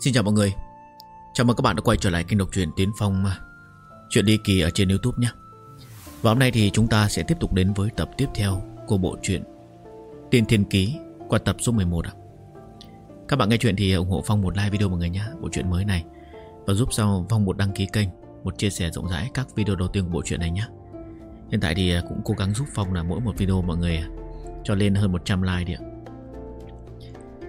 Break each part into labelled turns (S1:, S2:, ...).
S1: Xin chào mọi người. Chào mừng các bạn đã quay trở lại kênh đọc truyện Tiến Phong Chuyện đi kỳ ở trên Youtube nhé. Và hôm nay thì chúng ta sẽ tiếp tục đến với tập tiếp theo Của bộ truyện Tiên Thiên Ký Qua tập số 11 ạ. Các bạn nghe chuyện thì ủng hộ Phong một like video mọi người nhé Bộ truyện mới này. Và giúp sau Phong một đăng ký kênh Một chia sẻ rộng rãi các video đầu tiên của bộ truyện này nhé. Hiện tại thì à, cũng cố gắng giúp Phong là mỗi một video mọi người à, Cho lên hơn 100 like đi ạ.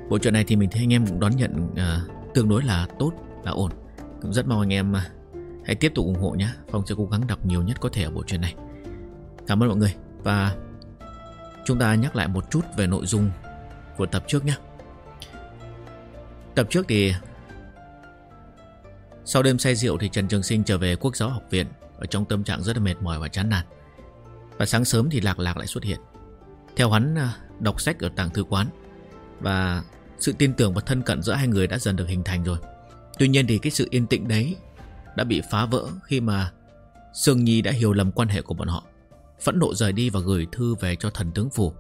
S1: Bộ truyện này thì mình thấy anh em cũng đón nhận uh, tương đối là tốt, là ổn. Cũng rất mong anh em à, hãy tiếp tục ủng hộ nhé. Phong sẽ cố gắng đọc nhiều nhất có thể ở bộ truyện này. Cảm ơn mọi người và chúng ta nhắc lại một chút về nội dung của tập trước nhé. Tập trước thì sau đêm say rượu thì Trần Trường Sinh trở về Quốc giáo học viện ở trong tâm trạng rất là mệt mỏi và chán nản. Và sáng sớm thì Lạc Lạc lại xuất hiện. Theo hắn à, đọc sách ở tàng thư quán và sự tin tưởng và thân cận giữa hai người đã dần được hình thành rồi. Tuy nhiên thì cái sự yên tĩnh đấy đã bị phá vỡ khi mà Sương Nhi đã hiểu lầm quan hệ của bọn họ. Phẫn nộ rời đi và gửi thư về cho thần tướng phủ.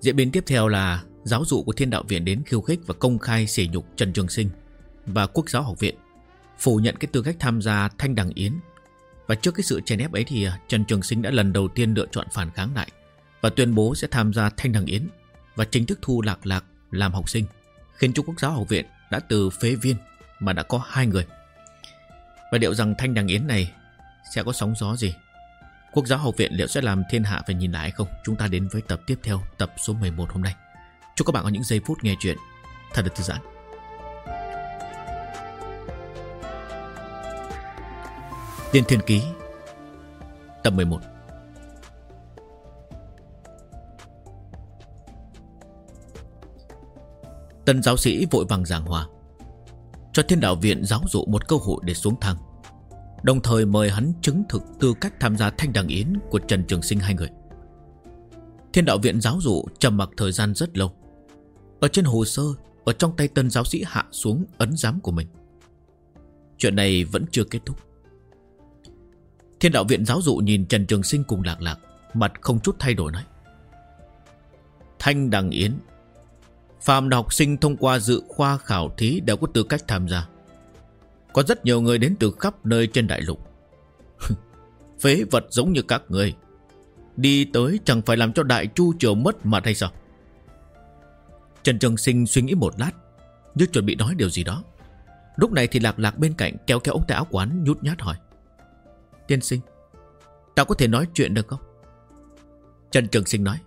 S1: Diễn biến tiếp theo là giáo dụ của thiên đạo viện đến khiêu khích và công khai sỉ nhục Trần Trường Sinh và quốc giáo học viện, phủ nhận cái tư cách tham gia thanh đằng yến và trước cái sự chèn ép ấy thì Trần Trường Sinh đã lần đầu tiên lựa chọn phản kháng lại và tuyên bố sẽ tham gia thanh đằng yến và chính thức thu Lạc Lạc làm học sinh, khiến Trung Quốc giáo học viện đã từ phế viên mà đã có hai người. Và liệu rằng thanh đằng yến này sẽ có sóng gió gì? Quốc giáo học viện liệu sẽ làm thiên hạ phải nhìn lại hay không? Chúng ta đến với tập tiếp theo, tập số 11 hôm nay. Chúc các bạn có những giây phút nghe chuyện thật là thư giãn. Tiên Thiên Ký Tập 11 Tân giáo sĩ vội vàng giảng hòa. Cho thiên đạo viện giáo dụ một cơ hội để xuống thang Đồng thời mời hắn chứng thực tư cách tham gia thanh đằng yến của Trần Trường Sinh hai người. Thiên đạo viện giáo dụ trầm mặc thời gian rất lâu. Ở trên hồ sơ, Ở trong tay tân giáo sĩ hạ xuống ấn giám của mình. Chuyện này vẫn chưa kết thúc. Thiên đạo viện giáo dụ nhìn Trần Trường Sinh cùng lạc lạc, Mặt không chút thay đổi nói. Thanh đằng yến Phạm là học sinh thông qua dự khoa khảo thí đều có tư cách tham gia. Có rất nhiều người đến từ khắp nơi trên đại lục. Phế vật giống như các người. Đi tới chẳng phải làm cho đại chu triều mất mặt hay sao? Trần Trường Sinh suy nghĩ một lát, như chuẩn bị nói điều gì đó. Lúc này thì lạc lạc bên cạnh kéo kéo ông tay áo quán nhút nhát hỏi. Tiên sinh, tao có thể nói chuyện được không? Trần Trường Sinh nói.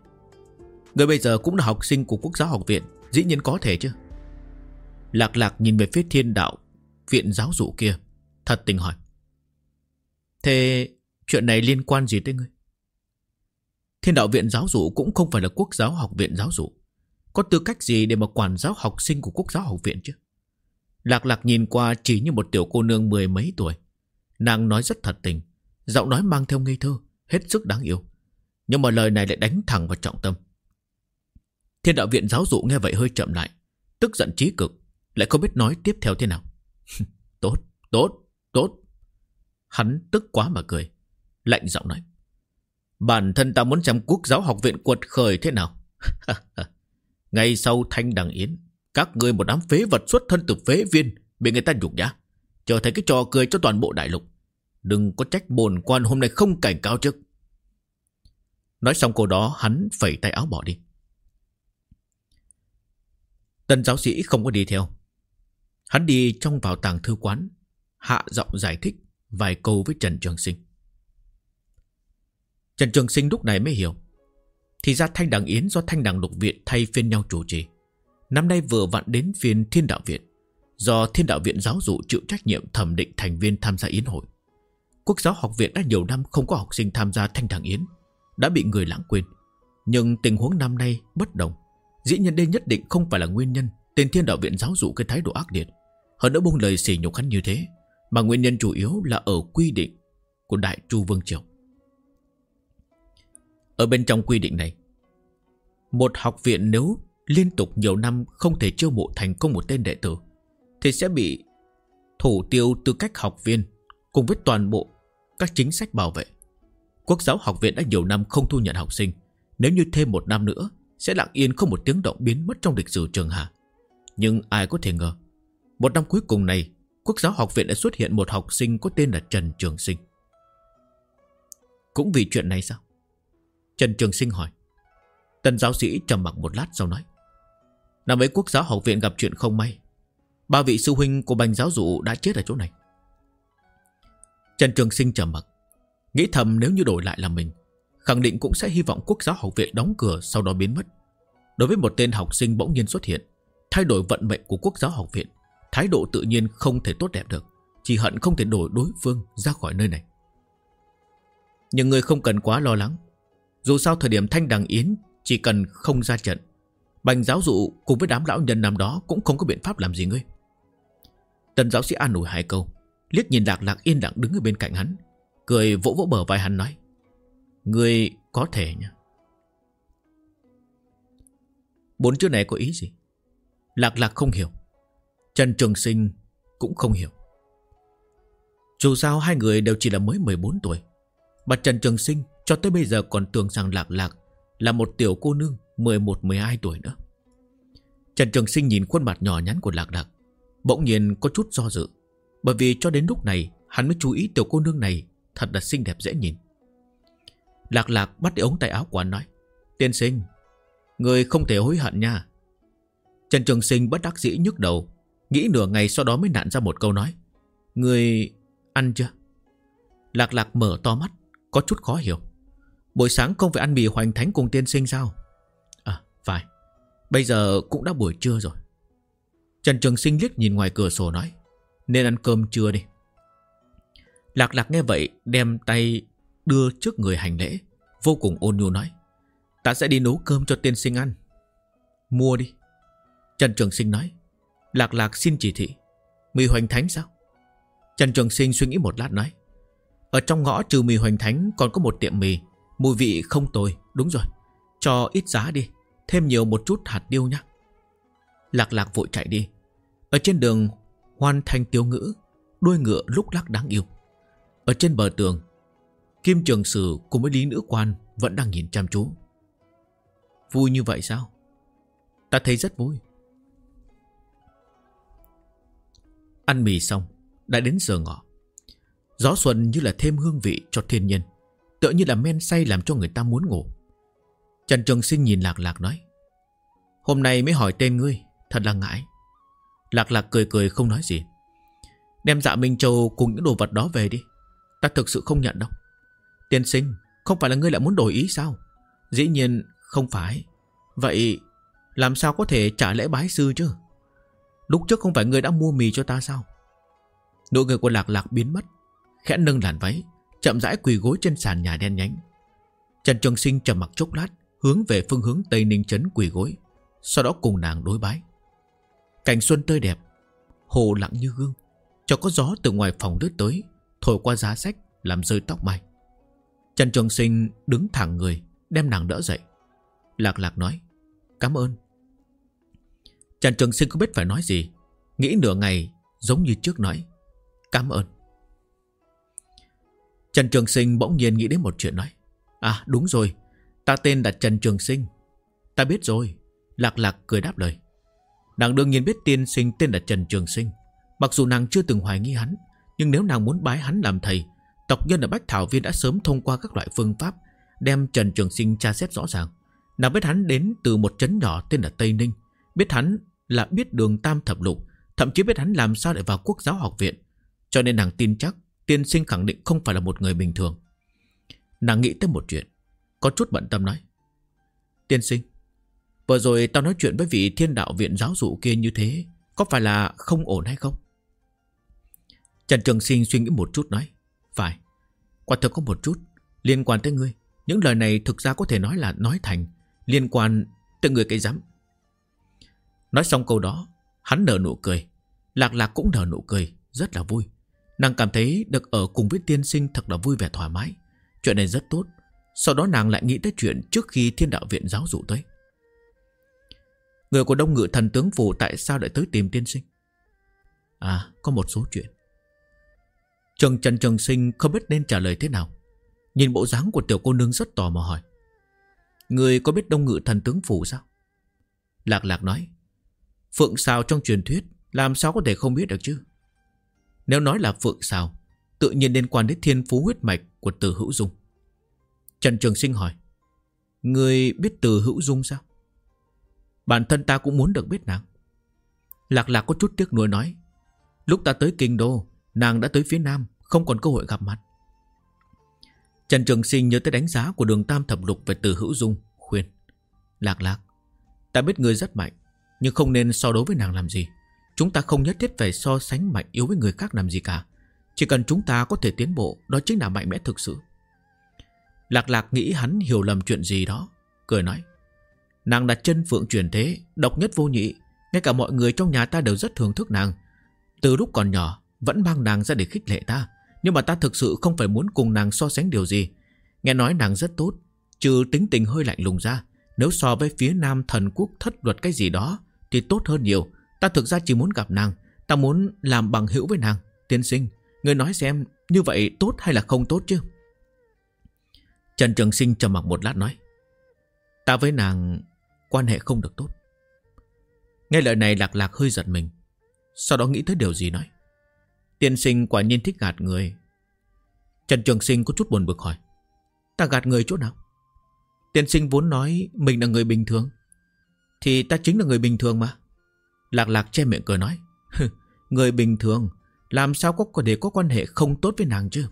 S1: Người bây giờ cũng là học sinh của quốc giáo học viện Dĩ nhiên có thể chứ. Lạc lạc nhìn về phía thiên đạo, Viện giáo dụ kia, Thật tình hỏi. Thế chuyện này liên quan gì tới ngươi? Thiên đạo viện giáo dụ Cũng không phải là quốc giáo học viện giáo dụ. Có tư cách gì để mà quản giáo học sinh Của quốc giáo học viện chứ? Lạc lạc nhìn qua chỉ như một tiểu cô nương Mười mấy tuổi. Nàng nói rất thật tình, Giọng nói mang theo ngây thơ, Hết sức đáng yêu. Nhưng mà lời này lại đánh thẳng vào trọng tâm. Thiên đạo viện giáo dụ nghe vậy hơi chậm lại Tức giận trí cực Lại không biết nói tiếp theo thế nào. Tốt, tốt, tốt. Hắn tức quá mà cười Lạnh giọng nói. Bản thân ta muốn xem quốc giáo học viện quật khởi thế nào. Ngay sau thanh đằng yến Các người một đám phế vật xuất thân từ phế viên Bị người ta nhục nhã Trở thành cái trò cười cho toàn bộ đại lục. Đừng có trách bồn quan hôm nay không cảnh cáo trước. Nói xong câu đó hắn phẩy tay áo bỏ đi. Tân giáo sĩ không có đi theo. Hắn đi trong vào tàng thư quán, hạ giọng giải thích vài câu với Trần Trường Sinh. Trần Trường Sinh lúc này mới hiểu. Thì ra Thanh Đằng Yến do Thanh Đằng Lục Viện thay phiên nhau chủ trì. Năm nay vừa vặn đến phiên Thiên Đạo Viện. Do Thiên Đạo Viện giáo dụ chịu trách nhiệm thẩm định thành viên tham gia Yến hội. Quốc giáo học viện đã nhiều năm không có học sinh tham gia Thanh Đằng Yến. Đã bị người lãng quên. Nhưng tình huống năm nay bất đồng. Dĩ nhiên đây nhất định không phải là nguyên nhân Tên thiên đạo viện giáo dụ cái thái độ ác liệt. Hơn nữa buông lời xỉ nhục hắn như thế, Mà nguyên nhân chủ yếu là ở quy định Của Đại Chu Vương Triều. Ở bên trong quy định này, Một học viện nếu liên tục nhiều năm Không thể chiêu mộ thành công một tên đệ tử, Thì sẽ bị Thủ tiêu tư cách học viên Cùng với toàn bộ các chính sách bảo vệ. Quốc giáo học viện đã nhiều năm không thu nhận học sinh, Nếu như thêm một năm nữa sẽ lặng yên không một tiếng động biến mất trong lịch sử trường hạ. Nhưng ai có thể ngờ, Một năm cuối cùng này, Quốc giáo học viện đã xuất hiện một học sinh có tên là Trần Trường Sinh. Cũng vì chuyện này sao? Trần Trường Sinh hỏi. Tần giáo sĩ trầm mặc một lát sau nói. Năm ấy quốc giáo học viện gặp chuyện không may. Ba vị sư huynh của bành giáo dụ đã chết ở chỗ này. Trần Trường Sinh trầm mặc, Nghĩ thầm nếu như đổi lại là mình Khẳng định cũng sẽ hy vọng quốc giáo học viện đóng cửa Sau đó biến mất. Đối với một tên học sinh bỗng nhiên xuất hiện, Thay đổi vận mệnh của quốc giáo học viện, Thái độ tự nhiên không thể tốt đẹp được, Chỉ hận không thể đổi đối phương ra khỏi nơi này. Nhưng người không cần quá lo lắng. Dù sao thời điểm Thanh Đằng Yến Chỉ cần không ra trận, Bành giáo dụ cùng với đám lão nhân năm đó Cũng không có biện pháp làm gì ngươi. Tần giáo sĩ an ủi hai câu, Liếc nhìn lạc lạc yên lặng đứng ở bên cạnh hắn, Cười vỗ vỗ bờ vai hắn nói người có thể nha Bốn chữ này có ý gì? Lạc lạc không hiểu. Trần Trường Sinh cũng không hiểu. Dù sao hai người đều chỉ là mới 14 tuổi, Mà Trần Trường Sinh cho tới bây giờ còn tưởng rằng Lạc Lạc Là một tiểu cô nương 11-12 tuổi nữa. Trần Trường Sinh nhìn khuôn mặt nhỏ nhắn của Lạc Lạc, Bỗng nhiên có chút do dự, Bởi vì cho đến lúc này Hắn mới chú ý tiểu cô nương này Thật là xinh đẹp dễ nhìn. Lạc lạc bắt đi ống tay áo của anh nói. Tiên sinh, Người không thể hối hận nha. Trần Trường Sinh bất đắc dĩ nhức đầu, Nghĩ nửa ngày sau đó mới nặn ra một câu nói. Người ăn chưa? Lạc lạc mở to mắt, Có chút khó hiểu. Buổi sáng không phải ăn mì hoành thánh cùng tiên sinh sao? À phải. Bây giờ cũng đã buổi trưa rồi. Trần Trường Sinh liếc nhìn ngoài cửa sổ nói, Nên ăn cơm trưa đi. Lạc lạc nghe vậy, đem tay đưa trước người hành lễ, Vô cùng ôn nhu nói, Ta sẽ đi nấu cơm cho tiên sinh ăn. Mua đi. Trần Trường Sinh nói, Lạc lạc xin chỉ thị, Mì hoành thánh sao? Trần Trường Sinh suy nghĩ một lát nói, Ở trong ngõ trừ mì hoành thánh còn có một tiệm mì, Mùi vị không tồi, Đúng rồi. Cho ít giá đi, Thêm nhiều một chút hạt tiêu nhé Lạc lạc vội chạy đi. Ở trên đường Hoan thanh tiêu ngữ, Đuôi ngựa lúc lắc đáng yêu. Ở trên bờ tường Kim Trường Sử cùng với Lý Nữ Quan Vẫn đang nhìn chăm chú. Vui như vậy sao? Ta thấy rất vui. Ăn mì xong, Đã đến giờ ngọ. Gió xuân như là thêm hương vị cho thiên nhân Tựa như là men say làm cho người ta muốn ngủ. Trần Trường Sinh nhìn Lạc Lạc nói, Hôm nay mới hỏi tên ngươi, Thật là ngại. Lạc Lạc cười cười không nói gì. Đem dạ Minh Châu cùng những đồ vật đó về đi, Ta thực sự không nhận đâu. Tiên sinh, Không phải là ngươi lại muốn đổi ý sao? Dĩ nhiên không phải. Vậy làm sao có thể trả lễ bái sư chứ? Lúc trước không phải ngươi đã mua mì cho ta sao? Nụ người của lạc lạc biến mất, Khẽ nâng làn váy, Chậm rãi quỳ gối trên sàn nhà đen nhánh. Trần Trường Sinh trầm mặc chốc lát, Hướng về phương hướng Tây Ninh Trấn quỳ gối, Sau đó cùng nàng đối bái. Cảnh xuân tươi đẹp, Hồ lặng như gương, Cho có gió từ ngoài phòng lướt tới, Thổi qua giá sách, Làm rơi tóc mai. Trần Trường Sinh đứng thẳng người, Đem nàng đỡ dậy. Lạc lạc nói, Cảm ơn. Trần Trường Sinh không biết phải nói gì, Nghĩ nửa ngày giống như trước nói, Cảm ơn. Trần Trường Sinh bỗng nhiên nghĩ đến một chuyện nói À đúng rồi, Ta tên là Trần Trường Sinh. Ta biết rồi. Lạc lạc cười đáp lời, Nàng đương nhiên biết tiên sinh tên là Trần Trường Sinh. Mặc dù nàng chưa từng hoài nghi hắn, Nhưng nếu nàng muốn bái hắn làm thầy Tộc nhân ở Bách Thảo Viên đã sớm thông qua các loại phương pháp, Đem Trần Trường Sinh tra xét rõ ràng. Nào biết hắn đến từ một trấn nhỏ tên là Tây Ninh, Biết hắn là biết đường Tam Thập Lục, Thậm chí biết hắn làm sao để vào quốc giáo học viện. Cho nên nàng tin chắc Tiên sinh khẳng định không phải là một người bình thường. Nàng nghĩ tới một chuyện, Có chút bận tâm nói. Tiên sinh, Vừa rồi tao nói chuyện với vị thiên đạo viện giáo dụ kia như thế, Có phải là không ổn hay không? Trần Trường Sinh suy nghĩ một chút nói phải. Quả thực có một chút. Liên quan tới ngươi, Những lời này thực ra có thể nói là nói thành. Liên quan tới người cây dám Nói xong câu đó, Hắn nở nụ cười. Lạc lạc cũng nở nụ cười, Rất là vui. Nàng cảm thấy được ở cùng với tiên sinh thật là vui vẻ thoải mái. Chuyện này rất tốt. Sau đó nàng lại nghĩ tới chuyện trước khi thiên đạo viện giáo dụ tới. Người của đông ngự thần tướng phủ tại sao lại tới tìm tiên sinh? À có một số chuyện. Trường Trần Trường Sinh không biết nên trả lời thế nào. Nhìn bộ dáng của tiểu cô nương rất tò mò hỏi. Người có biết đông ngự thần tướng phủ sao? Lạc lạc nói. Phượng xào trong truyền thuyết, Làm sao có thể không biết được chứ? Nếu nói là Phượng xào Tự nhiên liên quan đến thiên phú huyết mạch Của từ hữu dung. Trần Trường Sinh hỏi. Người biết từ hữu dung sao? Bản thân ta cũng muốn được biết nàng. Lạc lạc có chút tiếc nuối nói. Lúc ta tới kinh đô Nàng đã tới phía nam, Không còn cơ hội gặp mặt. Trần Trường Sinh nhớ tới đánh giá của đường Tam Thập Lục về từ hữu dung, Khuyên, Lạc lạc, Ta biết người rất mạnh, Nhưng không nên so đối với nàng làm gì. Chúng ta không nhất thiết phải so sánh mạnh yếu với người khác làm gì cả. Chỉ cần chúng ta có thể tiến bộ, Đó chính là mạnh mẽ thực sự. Lạc lạc nghĩ hắn hiểu lầm chuyện gì đó, Cười nói, Nàng đặt chân phượng truyền thế, Độc nhất vô nhị, Ngay cả mọi người trong nhà ta đều rất thưởng thức nàng. Từ lúc còn nhỏ vẫn mang nàng ra để khích lệ ta. Nhưng mà ta thực sự không phải muốn cùng nàng so sánh điều gì. Nghe nói nàng rất tốt, Trừ tính tình hơi lạnh lùng ra, Nếu so với phía nam thần quốc thất luật cái gì đó Thì tốt hơn nhiều. Ta thực ra chỉ muốn gặp nàng, Ta muốn làm bằng hữu với nàng. Tiên sinh Người nói xem Như vậy tốt hay là không tốt chứ? Trần Trường Sinh trầm mặc một lát nói, Ta với nàng Quan hệ không được tốt. Nghe lời này lạc lạc hơi giật mình, Sau đó nghĩ tới điều gì nói Tiên sinh quả nhiên thích gạt người. Trần Trường Sinh có chút buồn bực hỏi, Ta gạt người chỗ nào? Tiên sinh vốn nói Mình là người bình thường, Thì ta chính là người bình thường mà. Lạc lạc che miệng cười nói Người bình thường, Làm sao có thể có quan hệ không tốt với nàng chứ?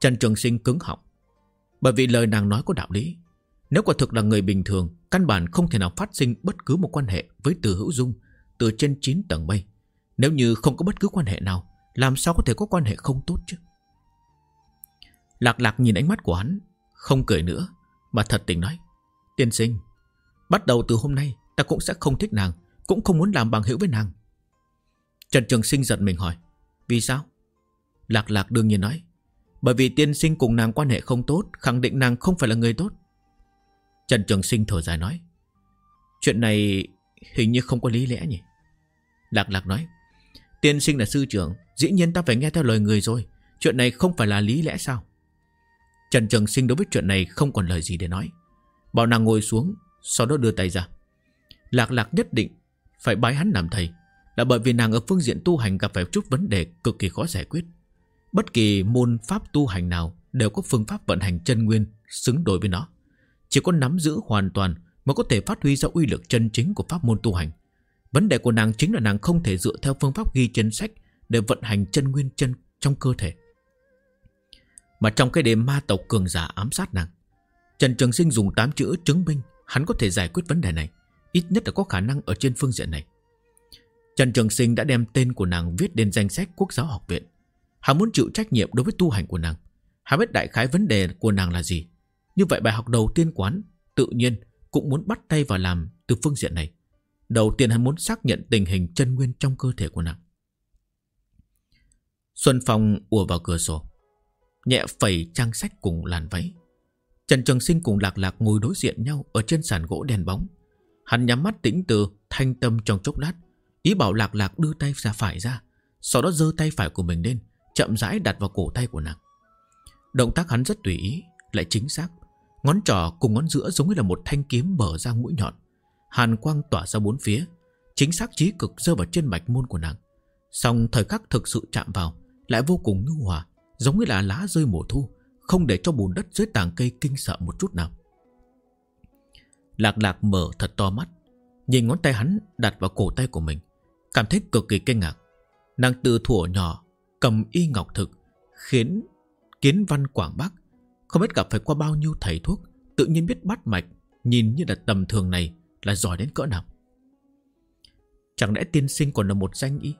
S1: Trần Trường Sinh cứng họng, Bởi vì lời nàng nói có đạo lý. Nếu quả thực là người bình thường, Căn bản không thể nào phát sinh bất cứ một quan hệ Với từ hữu dung Từ trên 9 tầng mây. Nếu như không có bất cứ quan hệ nào, Làm sao có thể có quan hệ không tốt chứ? Lạc lạc nhìn ánh mắt của hắn, Không cười nữa, Mà thật tình nói, Tiên sinh, Bắt đầu từ hôm nay, Ta cũng sẽ không thích nàng, Cũng không muốn làm bằng hữu với nàng. Trần Trường Sinh giận mình hỏi, Vì sao? Lạc lạc đương nhiên nói, Bởi vì tiên sinh cùng nàng quan hệ không tốt, Khẳng định nàng không phải là người tốt. Trần Trường Sinh thở dài nói, Chuyện này hình như không có lý lẽ nhỉ? Lạc lạc nói Tiên sinh là sư trưởng, Dĩ nhiên ta phải nghe theo lời người rồi. Chuyện này không phải là lý lẽ sao? Trần Trường Sinh đối với chuyện này không còn lời gì để nói. Bảo nàng ngồi xuống, Sau đó đưa tay ra. Lạc lạc nhất định phải bái hắn làm thầy, Là bởi vì nàng ở phương diện tu hành gặp phải chút vấn đề cực kỳ khó giải quyết. Bất kỳ môn pháp tu hành nào Đều có phương pháp vận hành chân nguyên Xứng đối với nó. Chỉ có nắm giữ hoàn toàn Mới có thể phát huy ra uy lực chân chính của pháp môn tu hành. Vấn đề của nàng chính là nàng không thể dựa theo phương pháp ghi trên sách Để vận hành chân nguyên chân trong cơ thể. Mà trong cái đêm ma tộc cường giả ám sát nàng, Trần Trường Sinh dùng 8 chữ chứng minh Hắn có thể giải quyết vấn đề này, Ít nhất là có khả năng ở trên phương diện này. Trần Trường Sinh đã đem tên của nàng viết lên danh sách quốc giáo học viện. Hắn muốn chịu trách nhiệm đối với tu hành của nàng. Hắn biết đại khái vấn đề của nàng là gì. Như vậy bài học đầu tiên quán Tự nhiên cũng muốn bắt tay vào làm từ phương diện này. Đầu tiên hắn muốn xác nhận tình hình chân nguyên trong cơ thể của nàng. Xuân Phong ùa vào cửa sổ, Nhẹ phẩy trang sách cùng làn váy. Trần Trường Sinh cùng Lạc Lạc ngồi đối diện nhau Ở trên sàn gỗ đèn bóng. Hắn nhắm mắt tĩnh từ Thanh tâm trong chốc lát, Ý bảo Lạc Lạc đưa tay ra phải ra, Sau đó giơ tay phải của mình lên, Chậm rãi đặt vào cổ tay của nàng. Động tác hắn rất tùy ý, Lại chính xác. Ngón trỏ cùng ngón giữa giống như là một thanh kiếm mở ra mũi nhọn. Hàn quang tỏa ra bốn phía, Chính xác trí cực rơi vào trên bạch môn của nàng. Xong thời khắc thực sự chạm vào, Lại vô cùng nhu hòa, Giống như là lá rơi mùa thu, Không để cho bùn đất dưới tàng cây kinh sợ một chút nào. Lạc lạc mở thật to mắt, Nhìn ngón tay hắn đặt vào cổ tay của mình, Cảm thấy cực kỳ kinh ngạc. Nàng từ thủa nhỏ Cầm y ngọc thực, Khiến kiến văn quảng bắc Không biết gặp phải qua bao nhiêu thầy thuốc, Tự nhiên biết bắt mạch, Nhìn như là tầm thường này là giỏi đến cỡ nào? Chẳng lẽ tiên sinh còn là một danh y?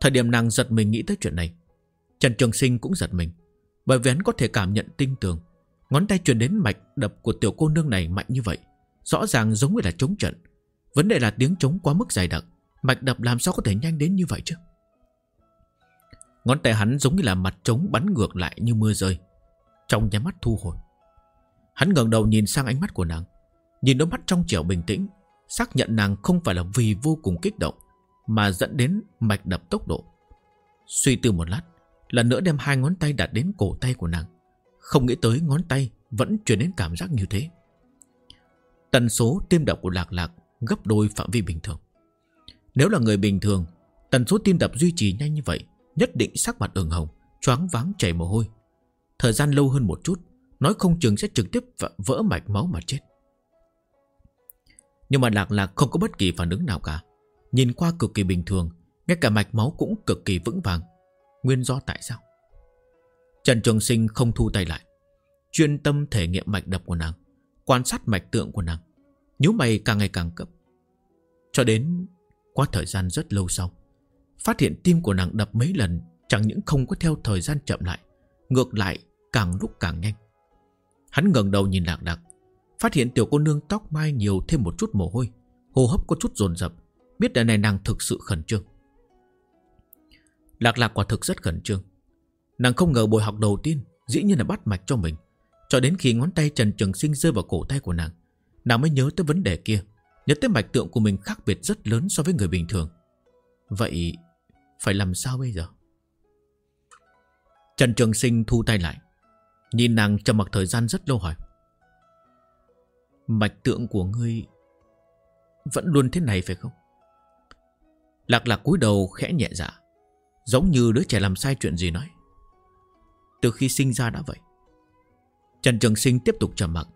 S1: Thời điểm nàng giật mình nghĩ tới chuyện này, Trần Trường Sinh cũng giật mình, Bởi vì hắn có thể cảm nhận tinh tường. Ngón tay truyền đến mạch đập của tiểu cô nương này mạnh như vậy, Rõ ràng giống như là chống trận. Vấn đề là tiếng chống quá mức dài đặc, Mạch đập làm sao có thể nhanh đến như vậy chứ? Ngón tay hắn giống như là mặt trống bắn ngược lại như mưa rơi, Trong nháy mắt thu hồi. Hắn ngẩng đầu nhìn sang ánh mắt của nàng. Nhìn đôi mắt trong trẻo bình tĩnh, Xác nhận nàng không phải là vì vô cùng kích động, Mà dẫn đến mạch đập tốc độ. Suy tư một lát, Lần nữa đem hai ngón tay đặt đến cổ tay của nàng. Không nghĩ tới ngón tay Vẫn truyền đến cảm giác như thế. Tần số tim đập của lạc lạc Gấp đôi phạm vi bình thường. Nếu là người bình thường, Tần số tim đập duy trì nhanh như vậy, Nhất định sắc mặt ửng hồng, Choáng váng chảy mồ hôi. Thời gian lâu hơn một chút, Nói không chừng sẽ trực tiếp vỡ mạch máu mà chết. Nhưng mà Lạc Lạc không có bất kỳ phản ứng nào cả. Nhìn qua cực kỳ bình thường, Ngay cả mạch máu cũng cực kỳ vững vàng. Nguyên do tại sao? Trần Trường Sinh không thu tay lại, Chuyên tâm thể nghiệm mạch đập của nàng, Quan sát mạch tượng của nàng, nhíu mày càng ngày càng cấp. Cho đến qua thời gian rất lâu sau, Phát hiện tim của nàng đập mấy lần, Chẳng những không có theo thời gian chậm lại, Ngược lại càng lúc càng nhanh. Hắn ngẩng đầu nhìn lạc lạc Phát hiện tiểu cô nương tóc mai nhiều thêm một chút mồ hôi. Hô hấp có chút dồn dập. Biết đời này nàng thực sự khẩn trương. Lạc lạc quả thực rất khẩn trương. Nàng không ngờ buổi học đầu tiên, Dĩ nhiên là bắt mạch cho mình. Cho đến khi ngón tay Trần Trường Sinh rơi vào cổ tay của nàng Nàng mới nhớ tới vấn đề kia, Nhớ tới mạch tượng của mình khác biệt rất lớn so với người bình thường. Vậy Phải làm sao bây giờ? Trần Trường Sinh thu tay lại, Nhìn nàng trầm mặc thời gian rất lâu hỏi. Mạch tượng của ngươi Vẫn luôn thế này phải không? Lạc lạc cúi đầu khẽ nhẹ dạ Giống như đứa trẻ làm sai chuyện gì nói. Từ khi sinh ra đã vậy. Trần Trường Sinh tiếp tục trầm mặc,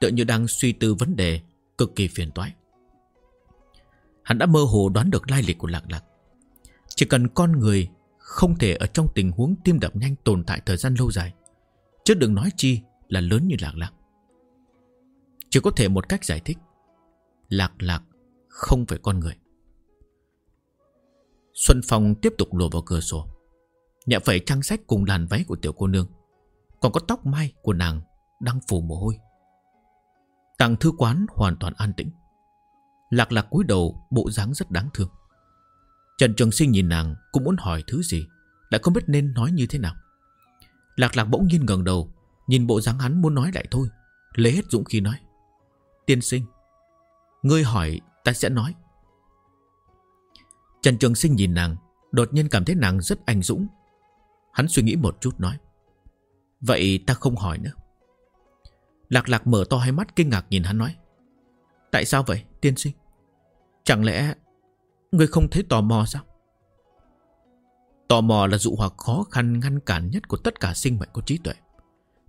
S1: Tựa như đang suy tư vấn đề Cực kỳ phiền toái. Hắn đã mơ hồ đoán được lai lịch của lạc lạc. Chỉ cần con người Không thể ở trong tình huống tim đập nhanh tồn tại thời gian lâu dài, Chứ đừng nói chi là lớn như lạc lạc. Chỉ có thể một cách giải thích. Lạc lạc, không phải con người. Xuân Phong tiếp tục lùa vào cửa sổ. Nhẹ phải trang sách cùng làn váy của tiểu cô nương. Còn có tóc mai của nàng Đang phủ mồ hôi. Tàng thư quán hoàn toàn an tĩnh. Lạc lạc cúi đầu, Bộ dáng rất đáng thương. Trần Trường Sinh nhìn nàng Cũng muốn hỏi thứ gì, đã không biết nên nói như thế nào. Lạc lạc bỗng nhiên ngẩng đầu, Nhìn bộ dáng hắn muốn nói lại thôi, Lấy hết dũng khí nói. Tiên sinh. Ngươi hỏi, ta sẽ nói. Trần Trường Sinh nhìn nàng, Đột nhiên cảm thấy nàng rất anh dũng. Hắn suy nghĩ một chút nói, Vậy ta không hỏi nữa. Lạc lạc mở to hai mắt kinh ngạc nhìn hắn nói, Tại sao vậy, tiên sinh? Chẳng lẽ Ngươi không thấy tò mò sao? Tò mò là dụ hoặc khó khăn ngăn cản nhất của tất cả sinh mệnh có trí tuệ,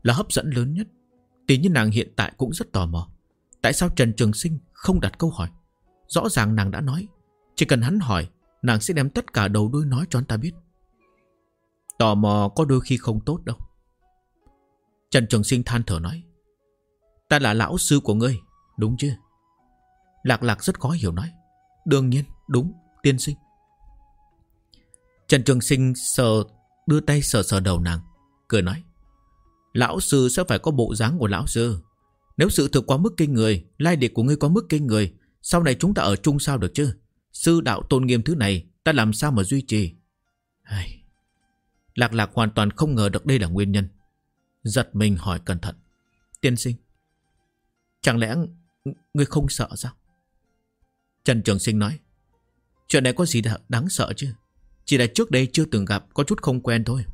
S1: Là hấp dẫn lớn nhất. Tí như nàng hiện tại cũng rất tò mò. Tại sao Trần Trường Sinh không đặt câu hỏi? Rõ ràng nàng đã nói, Chỉ cần hắn hỏi, Nàng sẽ đem tất cả đầu đuôi nói cho anh ta biết. Tò mò có đôi khi không tốt đâu. Trần Trường Sinh than thở nói, Ta là lão sư của ngươi, Đúng chứ Lạc lạc rất khó hiểu nói, Đương nhiên, đúng, tiên sinh. Trần Trường Sinh sờ, Đưa tay sờ sờ đầu nàng, Cười nói, Lão sư sẽ phải có bộ dáng của lão sư. Nếu sự thực quá mức kinh người, Lai địch của ngươi quá mức kinh người, Sau này chúng ta ở chung sao được chứ? Sư đạo tôn nghiêm thứ này, Ta làm sao mà duy trì? Ai... Lạc lạc hoàn toàn không ngờ được đây là nguyên nhân. Giật mình hỏi cẩn thận. Tiên sinh, Chẳng lẽ ngươi không sợ sao? Trần Trường Sinh nói, Chuyện này có gì đáng sợ chứ? Chỉ là trước đây chưa từng gặp, Có chút không quen thôi.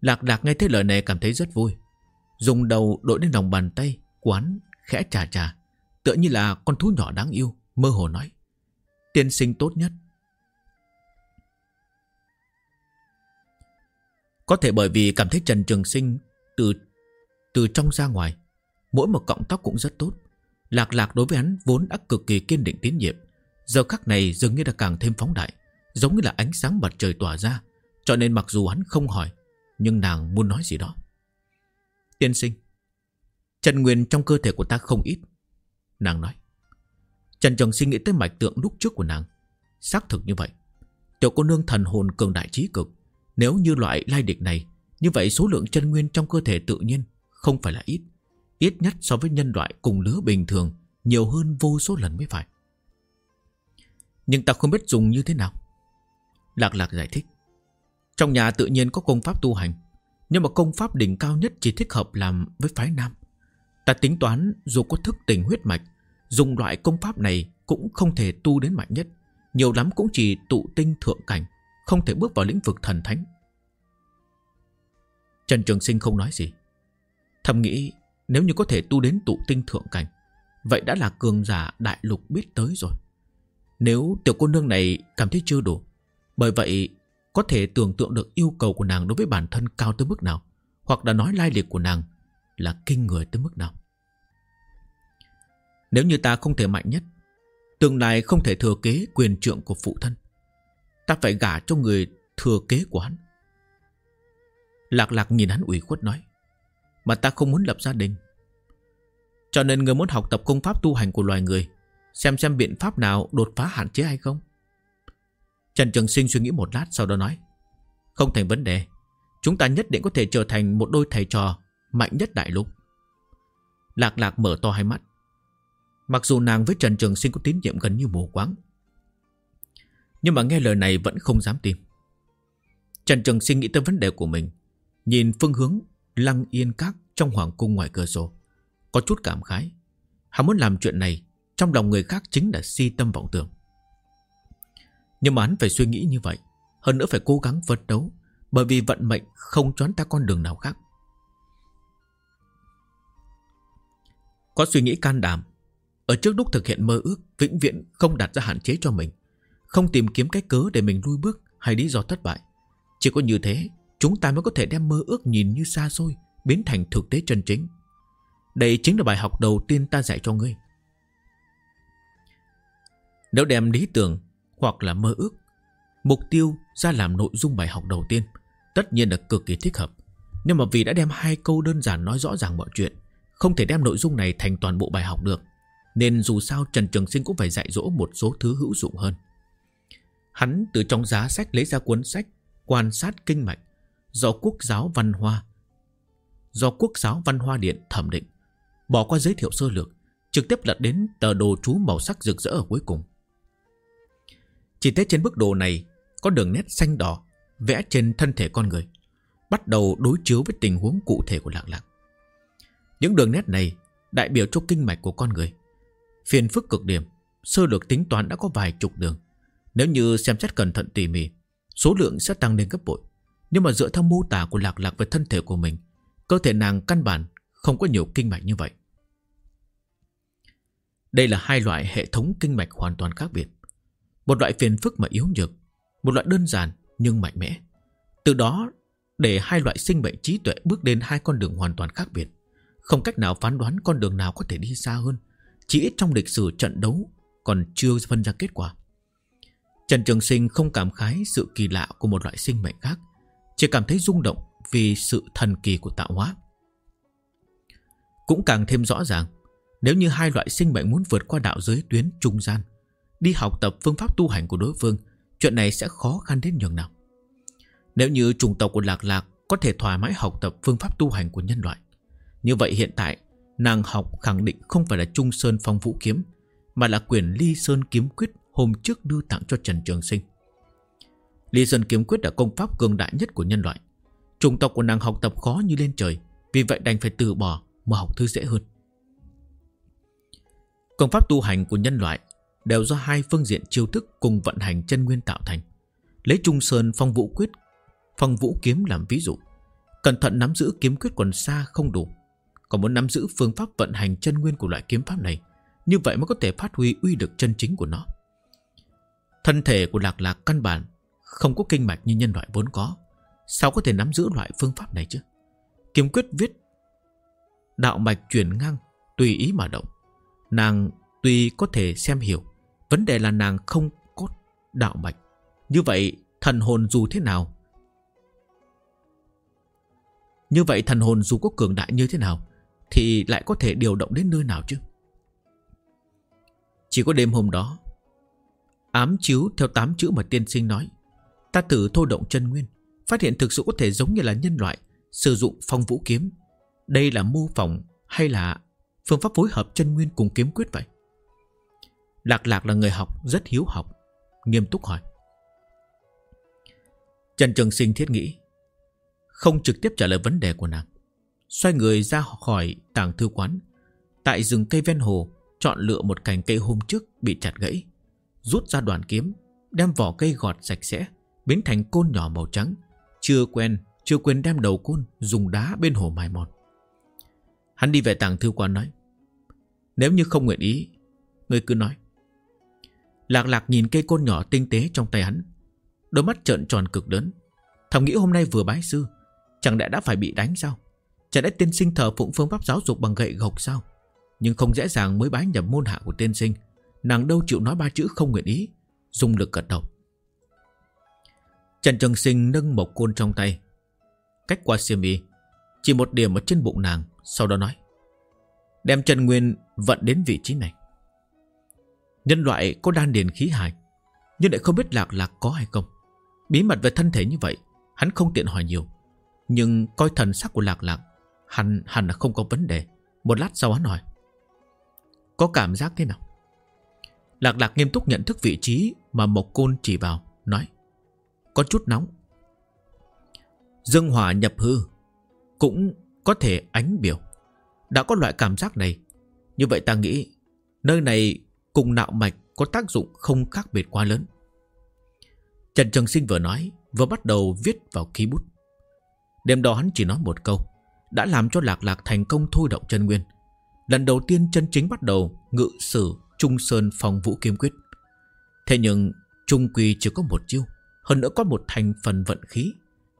S1: Lạc lạc nghe thấy lời này cảm thấy rất vui. Dùng đầu đội lên lòng bàn tay Quán khẽ trà trà, Tựa như là con thú nhỏ đáng yêu, Mơ hồ nói. Tiên sinh tốt nhất. Có thể bởi vì cảm thấy Trần Trường Sinh Từ từ trong ra ngoài, Mỗi một cọng tóc cũng rất tốt. Lạc lạc đối với hắn vốn đã cực kỳ kiên định tín nhiệm, Giờ khắc này dường như là càng thêm phóng đại, Giống như là ánh sáng mặt trời tỏa ra, Cho nên mặc dù hắn không hỏi, Nhưng nàng muốn nói gì đó. Tiên sinh Trần Nguyên trong cơ thể của ta không ít. Nàng nói, Trần Trần suy nghĩ tới mạch tượng lúc trước của nàng. Xác thực như vậy. Tiểu cô nương thần hồn cường đại trí cực. Nếu như loại lai địch này, Như vậy số lượng chân nguyên trong cơ thể tự nhiên Không phải là ít. Ít nhất so với nhân loại cùng lứa bình thường, Nhiều hơn vô số lần mới phải. Nhưng ta không biết dùng như thế nào. Lạc lạc giải thích, Trong nhà tự nhiên có công pháp tu hành, Nhưng mà công pháp đỉnh cao nhất chỉ thích hợp làm với phái nam. Ta tính toán dù có thức tình huyết mạch, Dùng loại công pháp này cũng không thể tu đến mạnh nhất. Nhiều lắm cũng chỉ tụ tinh thượng cảnh, Không thể bước vào lĩnh vực thần thánh. Trần Trường Sinh không nói gì. Thầm nghĩ nếu như có thể tu đến tụ tinh thượng cảnh, Vậy đã là cường giả đại lục biết tới rồi. Nếu tiểu cô nương này cảm thấy chưa đủ, Bởi vậy có thể tưởng tượng được yêu cầu của nàng đối với bản thân cao tới mức nào, Hoặc đã nói lai lịch của nàng là kinh người tới mức nào? Nếu như ta không thể mạnh nhất, Tương lai không thể thừa kế quyền trượng của phụ thân, Ta phải gả cho người thừa kế của hắn. Lạc lạc nhìn hắn ủy khuất nói, Mà ta không muốn lập gia đình. Cho nên người muốn học tập công pháp tu hành của loài người, Xem xem biện pháp nào đột phá hạn chế hay không. Trần Trường Sinh suy nghĩ một lát sau đó nói, Không thành vấn đề. Chúng ta nhất định có thể trở thành một đôi thầy trò Mạnh nhất đại lục. Lạc lạc mở to hai mắt. Mặc dù nàng với Trần Trường Sinh có tín nhiệm gần như mù quáng, Nhưng mà nghe lời này vẫn không dám tin. Trần Trường Sinh nghĩ tới vấn đề của mình, Nhìn phương hướng lăng yên các trong hoàng cung ngoài cửa sổ, Có chút cảm khái. Hắn muốn làm chuyện này Trong lòng người khác chính là si tâm vọng tưởng. Nhưng mà hắn phải suy nghĩ như vậy, Hơn nữa phải cố gắng phấn đấu, Bởi vì vận mệnh không choán ta con đường nào khác. Có suy nghĩ can đảm. Ở trước lúc thực hiện mơ ước, Vĩnh viễn không đặt ra hạn chế cho mình, Không tìm kiếm cái cớ để mình lui bước Hay lý do thất bại. Chỉ có như thế, Chúng ta mới có thể đem mơ ước nhìn như xa xôi, Biến thành thực tế chân chính. Đây chính là bài học đầu tiên ta dạy cho ngươi. Nếu đem lý tưởng Hoặc là mơ ước, Mục tiêu ra làm nội dung bài học đầu tiên, Tất nhiên là cực kỳ thích hợp. Nhưng mà vì đã đem hai câu đơn giản nói rõ ràng mọi chuyện không thể đem nội dung này thành toàn bộ bài học được Nên dù sao Trần Trường Sinh cũng phải dạy dỗ một số thứ hữu dụng hơn Hắn từ trong giá sách lấy ra cuốn sách Quan sát kinh mạch do Quốc giáo Văn Hoa do Quốc giáo Văn Hoa Điện thẩm định, bỏ qua giới thiệu sơ lược, trực tiếp lật đến tờ đồ chú màu sắc rực rỡ ở cuối cùng. Chỉ thấy trên bức đồ này có đường nét xanh đỏ vẽ trên thân thể con người, bắt đầu đối chiếu với tình huống cụ thể của Lạc Lạc. Những đường nét này đại biểu cho kinh mạch của con người. Phiền phức cực điểm, sơ lược tính toán đã có vài chục đường. Nếu như xem xét cẩn thận tỉ mỉ, số lượng sẽ tăng lên gấp bội. Nhưng mà dựa theo mô tả của Lạc Lạc về thân thể của mình Cơ thể nàng căn bản không có nhiều kinh mạch như vậy Đây là hai loại hệ thống kinh mạch hoàn toàn khác biệt Một loại phiền phức mà yếu nhược Một loại đơn giản nhưng mạnh mẽ Từ đó để hai loại sinh mệnh trí tuệ bước đến hai con đường hoàn toàn khác biệt không cách nào phán đoán con đường nào có thể đi xa hơn Chỉ ít trong lịch sử trận đấu còn chưa phân ra kết quả Trần Trường Sinh không cảm khái sự kỳ lạ của một loại sinh mệnh khác chỉ cảm thấy rung động vì sự thần kỳ của tạo hóa. Cũng càng thêm rõ ràng, nếu như hai loại sinh mệnh muốn vượt qua đạo giới tuyến trung gian, đi học tập phương pháp tu hành của đối phương, chuyện này sẽ khó khăn đến nhường nào. Nếu như chủng tộc của Lạc Lạc có thể thoải mái học tập phương pháp tu hành của nhân loại, như vậy hiện tại nàng học khẳng định không phải là Trung Sơn Phong Vũ Kiếm, mà là quyền Ly Sơn Kiếm Quyết hôm trước đưa tặng cho Trần Trường Sinh. Ly Sơn Kiếm Quyết là công pháp cường đại nhất của nhân loại. Chủng tộc của nàng học tập khó như lên trời, vì vậy đành phải từ bỏ mà học thứ dễ hơn. Công pháp tu hành của nhân loại đều do hai phương diện chiêu thức cùng vận hành chân nguyên tạo thành. Lấy Trung Sơn Phong Vũ Quyết, Phong Vũ Kiếm làm ví dụ. Cẩn thận nắm giữ kiếm quyết còn xa không đủ. Còn muốn nắm giữ phương pháp vận hành chân nguyên của loại kiếm pháp này, như vậy mới có thể phát huy uy lực chân chính của nó. Thân thể của Lạc Lạc căn bản không có kinh mạch như nhân loại vốn có. Sao có thể nắm giữ loại phương pháp này chứ? Kiếm quyết viết Đạo mạch chuyển ngang Tùy ý mà động. Nàng tuy có thể xem hiểu Vấn đề là nàng không có đạo mạch. Như vậy thần hồn dù thế nào? Như vậy thần hồn dù có cường đại như thế nào? Thì lại có thể điều động đến nơi nào chứ? Chỉ có đêm hôm đó, Ám chiếu theo tám chữ mà tiên sinh nói, Ta thử thô động chân nguyên Phát hiện thực sự có thể giống như là nhân loại Sử dụng phong vũ kiếm. Đây là mô phỏng hay là Phương pháp phối hợp chân nguyên cùng kiếm quyết vậy? Lạc lạc là người học Rất hiếu học, Nghiêm túc hỏi. Trần Trường Sinh thiết nghĩ, Không trực tiếp trả lời vấn đề của nàng. Xoay người ra khỏi tàng thư quán Tại rừng cây ven hồ Chọn lựa một cành cây hôm trước Bị chặt gãy Rút ra đoàn kiếm Đem vỏ cây gọt sạch sẽ biến thành côn nhỏ màu trắng. Chưa quen, chưa quên đem đầu côn dùng đá bên hồ mài mòn. Hắn đi về tàng thư quán nói. Nếu như không nguyện ý người cứ nói Lạc lạc nhìn cây côn nhỏ tinh tế trong tay hắn Đôi mắt trợn tròn cực lớn Thầm nghĩ hôm nay vừa bái sư Chẳng lẽ đã phải bị đánh sao Chẳng lẽ tiên sinh thờ phụng phương pháp giáo dục bằng gậy gộc sao? Nhưng không dễ dàng mới bái nhập môn hạ của tiên sinh. Nàng đâu chịu nói ba chữ không nguyện ý, Dùng lực gật đầu. Trần Trường Sinh nâng một côn trong tay. Cách qua xiêm y, Chỉ một điểm ở trên bụng nàng, Sau đó nói, Đem Trần Nguyên vận đến vị trí này. Nhân loại có đan điền khí hài, Nhưng lại không biết lạc lạc có hay không. Bí mật về thân thể như vậy, Hắn không tiện hỏi nhiều, Nhưng coi thần sắc của lạc lạc Hẳn hẳn là không có vấn đề. Một lát sau hắn hỏi. Có cảm giác thế nào? Lạc lạc nghiêm túc nhận thức vị trí Mà Mộc Côn chỉ vào, Nói. Có chút nóng. Dương hỏa nhập hư, Cũng có thể ánh biểu. Đã có loại cảm giác này, Như vậy ta nghĩ Nơi này cùng nạo mạch có tác dụng không khác biệt quá lớn. Trần Trường Sinh vừa nói, Vừa bắt đầu viết vào ký bút. Đêm đó hắn chỉ nói một câu. Đã làm cho Lạc Lạc thành công thôi động chân nguyên. Lần đầu tiên chân chính bắt đầu, Ngự sử Trung Sơn phòng Vũ Kiếm Quyết. Thế nhưng, Trung Quy chỉ có một chiêu, Hơn nữa có một thành phần vận khí.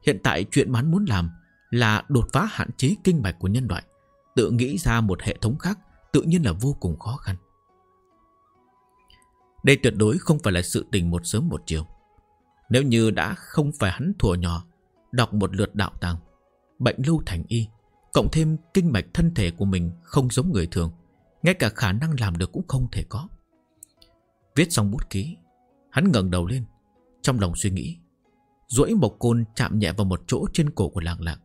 S1: Hiện tại chuyện mà hắn muốn làm Là đột phá hạn chế kinh mạch của nhân loại, Tự nghĩ ra một hệ thống khác, Tự nhiên là vô cùng khó khăn. Đây tuyệt đối không phải là sự tình một sớm một chiều. Nếu như đã không phải hắn thùa nhỏ, Đọc một lượt đạo tàng Bệnh lưu thành y Cộng thêm kinh mạch thân thể của mình không giống người thường, Ngay cả khả năng làm được cũng không thể có. Viết xong bút ký, Hắn ngẩng đầu lên, Trong lòng suy nghĩ, duỗi một côn chạm nhẹ vào một chỗ trên cổ của làng lạc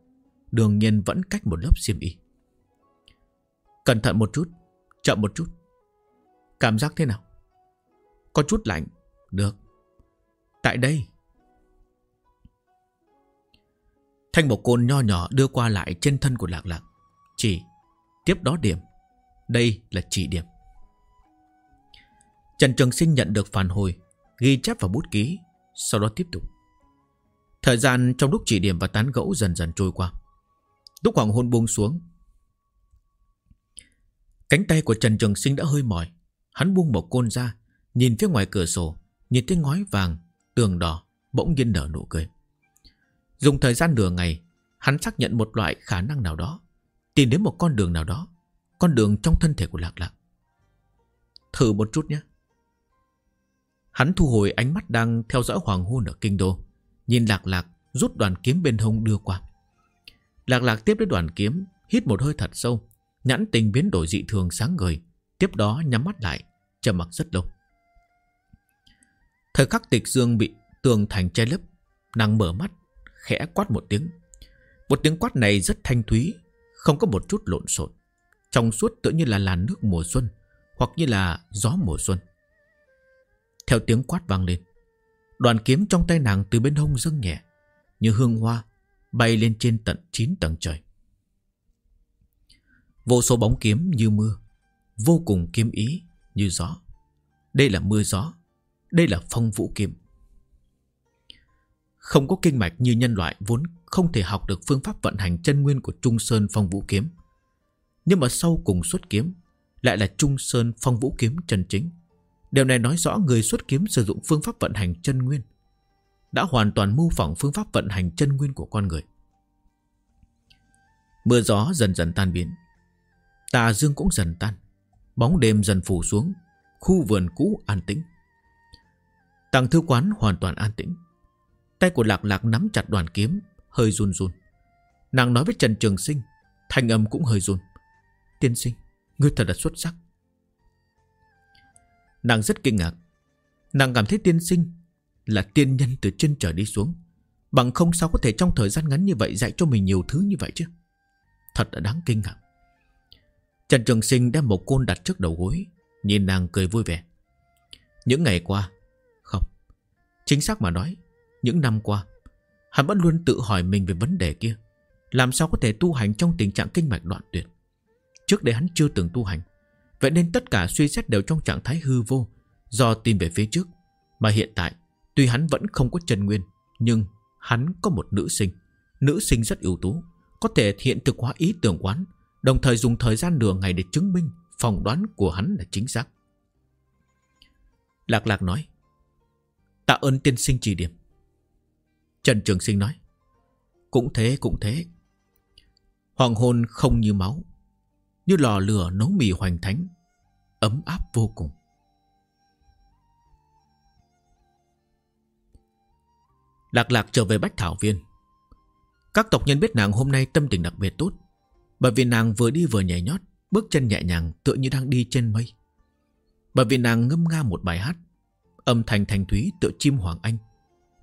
S1: đương nhiên vẫn cách một lớp xiêm y. Cẩn thận một chút, Chậm một chút. Cảm giác thế nào? Có chút lạnh. Được. Tại đây Thanh một côn nho nhỏ đưa qua lại trên thân của lạc lạc. Chỉ Tiếp đó điểm. Đây là chỉ điểm. Trần Trường Sinh nhận được phản hồi Ghi chép vào bút ký Sau đó tiếp tục. Thời gian trong lúc chỉ điểm và tán gẫu dần dần trôi qua. Lúc hoàng hôn buông xuống Cánh tay của Trần Trường Sinh đã hơi mỏi. Hắn buông một côn ra Nhìn phía ngoài cửa sổ Nhìn thấy ngói vàng, tường đỏ Bỗng nhiên nở nụ cười. Dùng thời gian nửa ngày, Hắn xác nhận một loại khả năng nào đó, Tìm đến một con đường nào đó, Con đường trong thân thể của Lạc Lạc. Thử một chút nhé. Hắn thu hồi ánh mắt đang theo dõi hoàng hôn ở kinh đô, Nhìn Lạc Lạc rút đoàn kiếm bên hông đưa qua. Lạc Lạc tiếp đến đoàn kiếm, Hít một hơi thật sâu, Nhãn tình biến đổi dị thường sáng ngời, Tiếp đó nhắm mắt lại, trầm mặc rất lâu. Thời khắc tịch dương bị tường thành che lấp, Nàng mở mắt Khẽ quát một tiếng. Một tiếng quát này rất thanh thúy, Không có một chút lộn xộn. Trong suốt tự như là làn nước mùa xuân, Hoặc như là gió mùa xuân. Theo tiếng quát vang lên, Đoàn kiếm trong tay nàng từ bên hông dâng nhẹ, Như hương hoa, Bay lên trên tận 9 tầng trời. Vô số bóng kiếm như mưa, Vô cùng kiếm ý như gió. Đây là mưa gió, Đây là phong vũ kiếm. Không có kinh mạch như nhân loại Vốn không thể học được phương pháp vận hành chân nguyên Của Trung Sơn phong vũ kiếm. Nhưng mà sau cùng xuất kiếm, Lại là Trung Sơn phong vũ kiếm chân chính. Điều này nói rõ người xuất kiếm sử dụng phương pháp vận hành chân nguyên, Đã hoàn toàn mô phỏng phương pháp vận hành chân nguyên của con người. Mưa gió dần dần tan biến, Tà dương cũng dần tan, Bóng đêm dần phủ xuống, Khu vườn cũ an tĩnh. Tàng thư quán hoàn toàn an tĩnh. Tay của lạc lạc nắm chặt đoàn kiếm Hơi run run. Nàng nói với Trần Trường Sinh Thanh âm cũng hơi run. Tiên sinh, ngươi thật là xuất sắc. Nàng rất kinh ngạc. Nàng cảm thấy tiên sinh Là tiên nhân từ trên trời đi xuống. Bằng không sao có thể trong thời gian ngắn như vậy Dạy cho mình nhiều thứ như vậy chứ? Thật là đáng kinh ngạc. Trần Trường Sinh đem một côn đặt trước đầu gối Nhìn nàng cười vui vẻ. Những ngày qua Không Chính xác mà nói những năm qua. Hắn vẫn luôn tự hỏi mình về vấn đề kia. Làm sao có thể tu hành trong tình trạng kinh mạch đoạn tuyệt? Trước đây hắn chưa từng tu hành. Vậy nên tất cả suy xét đều trong trạng thái hư vô, Do tìm về phía trước. Mà hiện tại, Tuy hắn vẫn không có chân nguyên, Nhưng hắn có một nữ sinh. Nữ sinh rất ưu tú, Có thể hiện thực hóa ý tưởng quán Đồng thời dùng thời gian nửa ngày để chứng minh Phỏng đoán của hắn là chính xác. Lạc lạc nói, Tạ ơn tiên sinh chỉ điểm. Trần Trường Sinh nói. Cũng thế cũng thế. Hoàng hôn không như máu, Như lò lửa nấu mì hoành thánh, Ấm áp vô cùng. Lạc lạc trở về Bách Thảo Viên. Các tộc nhân biết nàng hôm nay tâm tình đặc biệt tốt, Bởi vì nàng vừa đi vừa nhảy nhót, Bước chân nhẹ nhàng tựa như đang đi trên mây. Bởi vì nàng ngâm nga một bài hát, Âm thanh thanh thúy tựa chim hoàng anh.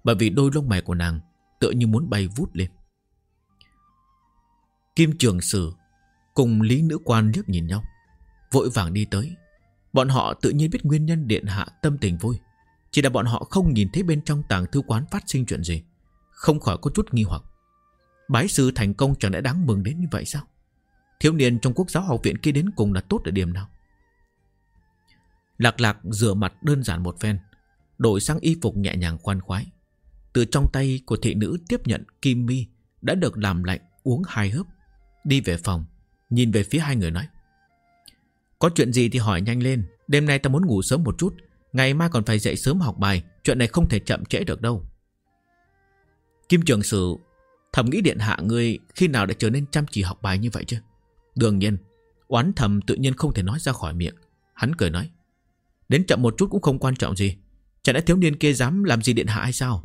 S1: Bởi vì đôi lông mày của nàng Tựa như muốn bay vút lên. Kim Trường Sử Cùng Lý Nữ Quan liếc nhìn nhau, Vội vàng đi tới. Bọn họ tự nhiên biết nguyên nhân điện hạ tâm tình vui, Chỉ là bọn họ không nhìn thấy bên trong tàng thư quán phát sinh chuyện gì, Không khỏi có chút nghi hoặc. Bái sư thành công chẳng lẽ đáng mừng đến như vậy sao? Thiếu niên trong quốc giáo học viện kia đến cùng là tốt ở điểm nào? Lạc lạc rửa mặt đơn giản một phen, Đổi sang y phục nhẹ nhàng khoan khoái. Từ trong tay của thị nữ tiếp nhận kim mi Đã được làm lạnh uống hai hớp. Đi về phòng, Nhìn về phía hai người nói. Có chuyện gì thì hỏi nhanh lên, Đêm nay ta muốn ngủ sớm một chút, Ngày mai còn phải dậy sớm học bài, Chuyện này không thể chậm trễ được đâu. Kim Trường Sử, Thầm nghĩ điện hạ ngươi Khi nào đã trở nên chăm chỉ học bài như vậy chứ? Đương nhiên, Oán thầm tự nhiên không thể nói ra khỏi miệng. Hắn cười nói, Đến chậm một chút cũng không quan trọng gì Chẳng lẽ thiếu niên kia dám làm gì điện hạ hay sao?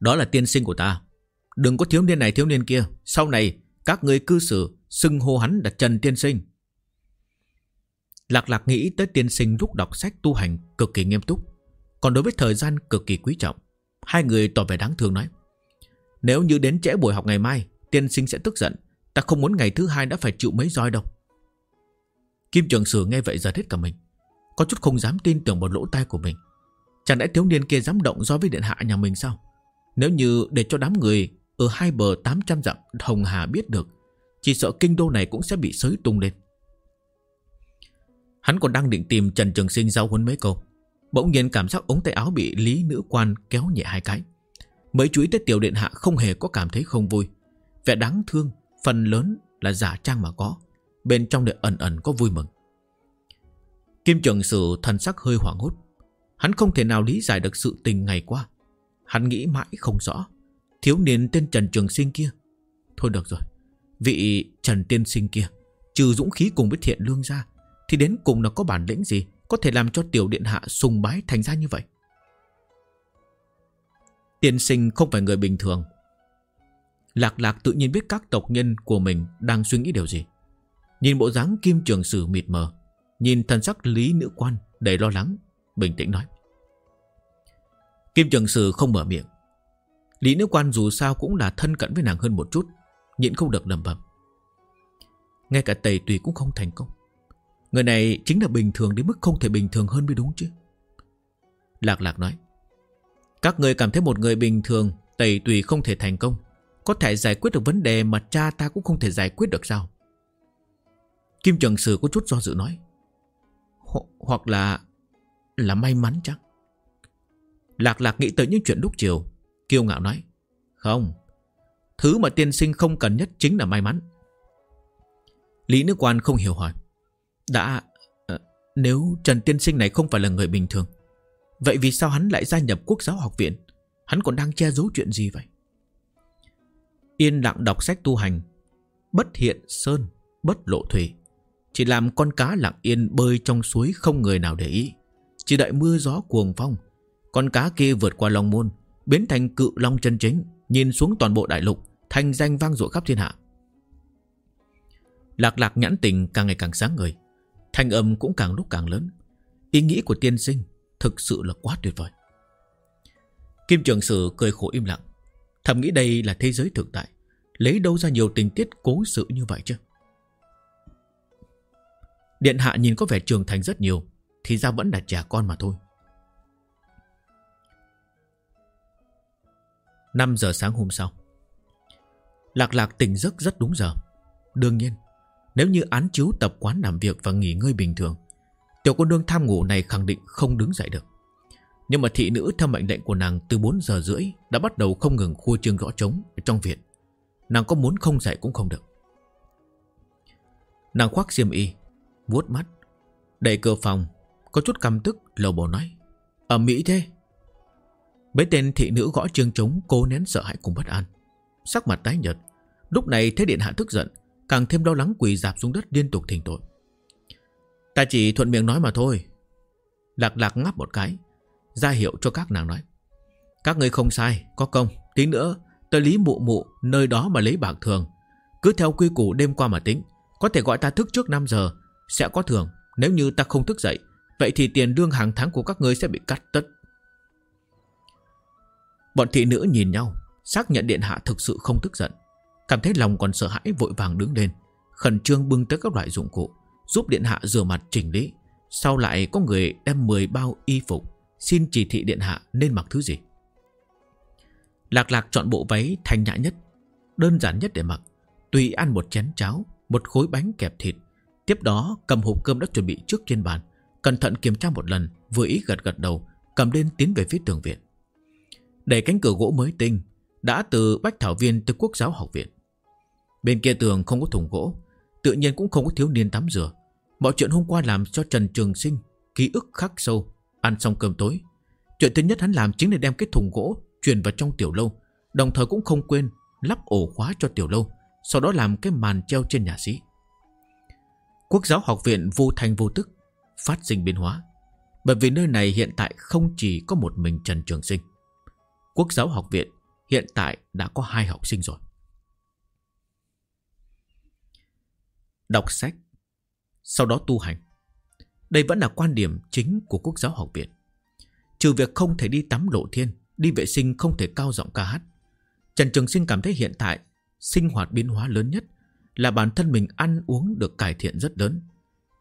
S1: Đó là tiên sinh của ta. Đừng có thiếu niên này, thiếu niên kia. Sau này, các người cư xử Xưng hô hắn là Trần Tiên Sinh. Lạc lạc nghĩ tới tiên sinh lúc đọc sách tu hành Cực kỳ nghiêm túc. Còn đối với thời gian cực kỳ quý trọng, Hai người tỏ vẻ đáng thương nói, Nếu như đến trễ buổi học ngày mai, Tiên sinh sẽ tức giận. Ta không muốn ngày thứ hai đã phải chịu mấy roi đâu. Kim Trường Sử nghe vậy giật hết cả mình. Có chút không dám tin tưởng một lỗ tai của mình. Chẳng lẽ thiếu niên kia dám động do với điện hạ nhà mình sao? Nếu như để cho đám người Ở hai bờ 800 dặm Hồng Hà biết được, Chỉ sợ kinh đô này cũng sẽ bị sới tung lên. Hắn còn đang định tìm Trần Trường Sinh giao huấn mấy câu, Bỗng nhiên cảm giác ống tay áo bị Lý Nữ Quan kéo nhẹ hai cái. Mấy chú ý tới tiểu điện hạ không hề có cảm thấy không vui. Vẻ đáng thương, Phần lớn là giả trang mà có, Bên trong lại ẩn ẩn có vui mừng. Kim Trường Sử thần sắc hơi hoảng hốt. Hắn không thể nào lý giải được sự tình ngày qua. Hắn nghĩ mãi không rõ. Thiếu niên tên Trần Trường Sinh kia. Thôi được rồi, Vị Trần Tiên Sinh kia, Trừ dũng khí cùng với thiện lương ra, Thì đến cùng nó có bản lĩnh gì Có thể làm cho tiểu điện hạ sùng bái thành ra như vậy? Tiên sinh không phải người bình thường. Lạc lạc tự nhiên biết các tộc nhân của mình Đang suy nghĩ điều gì. Nhìn bộ dáng kim trường sử mịt mờ, Nhìn thần sắc lý nữ quan đầy lo lắng, Bình tĩnh nói. Kim trường sử không mở miệng. Lý nữ quan dù sao cũng là thân cận với nàng hơn một chút, Nhịn không được lầm bầm Ngay cả tẩy tùy cũng không thành công. Người này chính là bình thường đến mức không thể bình thường hơn mới đúng chứ. Lạc lạc nói, Các người cảm thấy một người bình thường Tẩy tùy không thể thành công. Có thể giải quyết được vấn đề mà cha ta cũng không thể giải quyết được sao? Kim Trường Sử có chút do dự nói, Ho, Hoặc là Là may mắn chắc Lạc lạc nghĩ tới những chuyện lúc chiều. Kiêu ngạo nói, Không, Thứ mà tiên sinh không cần nhất chính là may mắn. Lý Nước Quan không hiểu hỏi, Đã ờ, Nếu Trần Tiên Sinh này không phải là người bình thường, Vậy vì sao hắn lại gia nhập quốc giáo học viện? Hắn còn đang che giấu chuyện gì vậy? Yên lặng đọc sách tu hành, Bất hiện sơn, Bất lộ thủy. Chỉ làm con cá lặng yên bơi trong suối Không người nào để ý. Chỉ đợi mưa gió cuồng phong con cá kia vượt qua long môn, Biến thành cự long chân chính, Nhìn xuống toàn bộ đại lục, Thành danh vang dội khắp thiên hạ. Lạc lạc nhãn tình càng ngày càng sáng ngời, Thanh âm cũng càng lúc càng lớn. Ý nghĩ của tiên sinh Thực sự là quá tuyệt vời. Kim Trường Sử cười khổ im lặng, Thầm nghĩ đây là thế giới thực tại, Lấy đâu ra nhiều tình tiết cố sự như vậy chứ? Điện hạ nhìn có vẻ trưởng thành rất nhiều, Thì ra vẫn là trẻ con mà thôi. 5 giờ sáng hôm sau Lạc lạc tỉnh giấc rất đúng giờ Đương nhiên Nếu như án chiếu tập quán làm việc và nghỉ ngơi bình thường Tiểu cô nương tham ngủ này khẳng định không đứng dậy được nhưng mà thị nữ theo mệnh lệnh của nàng từ 4 giờ rưỡi đã bắt đầu không ngừng khua trương gõ trống ở trong viện. Nàng có muốn không dậy cũng không được. Nàng khoác xiêm y, vuốt mắt Đẩy cửa phòng Có chút căm tức lầu bầu nói Ở Mỹ thế Mấy tên thị nữ gõ chương trống cố nén sợ hãi cùng bất an. Sắc mặt tái nhợt. Lúc này thế điện hạ tức giận Càng thêm lo lắng quỳ dạp xuống đất liên tục thỉnh tội. Ta chỉ thuận miệng nói mà thôi. Lạc lạc ngáp một cái ra hiệu cho các nàng nói. Các người không sai, có công. Tí nữa tới lý mụ mụ Nơi đó mà lấy bạc thường. Cứ theo quy củ đêm qua mà tính. Có thể gọi ta thức trước 5 giờ Sẽ có thường. Nếu như ta không thức dậy Vậy thì tiền lương hàng tháng của các ngươi sẽ bị cắt tất. Bọn thị nữ nhìn nhau, Xác nhận điện hạ thực sự không tức giận. Cảm thấy lòng còn sợ hãi vội vàng đứng lên, Khẩn trương bưng tới các loại dụng cụ, Giúp điện hạ rửa mặt chỉnh lý. Sau lại có người đem 10 bao y phục, Xin chỉ thị điện hạ nên mặc thứ gì. Lạc lạc chọn bộ váy thanh nhã nhất, Đơn giản nhất để mặc, Tùy ăn một chén cháo, Một khối bánh kẹp thịt. Tiếp đó cầm hộp cơm đã chuẩn bị trước trên bàn, Cẩn thận kiểm tra một lần, Vừa ý gật gật đầu, Cầm lên tiến về phía tường viện. Đẩy cánh cửa gỗ mới tinh, Đã từ Bách Thảo Viên tới Quốc giáo học viện. Bên kia tường không có thùng gỗ, Tự nhiên cũng không có thiếu niên tắm rửa. Mọi chuyện hôm qua làm cho Trần Trường Sinh Ký ức khắc sâu. Ăn xong cơm tối, Chuyện thứ nhất hắn làm chính là đem cái thùng gỗ Truyền vào trong tiểu lâu, Đồng thời cũng không quên lắp ổ khóa cho tiểu lâu, Sau đó làm cái màn treo trên nhà sĩ. Quốc giáo học viện vô thành vô tức, Phát sinh biến hóa. Bởi vì nơi này hiện tại không chỉ có một mình Trần Trường Sinh. Quốc giáo học viện hiện tại đã có hai học sinh rồi Đọc sách Sau đó tu hành đây vẫn là quan điểm chính của Quốc giáo học viện. Trừ việc không thể đi tắm lộ thiên, đi vệ sinh không thể cao giọng ca hát. Trần Trường Sinh cảm thấy hiện tại sinh hoạt biến hóa lớn nhất là bản thân mình ăn uống được cải thiện rất lớn.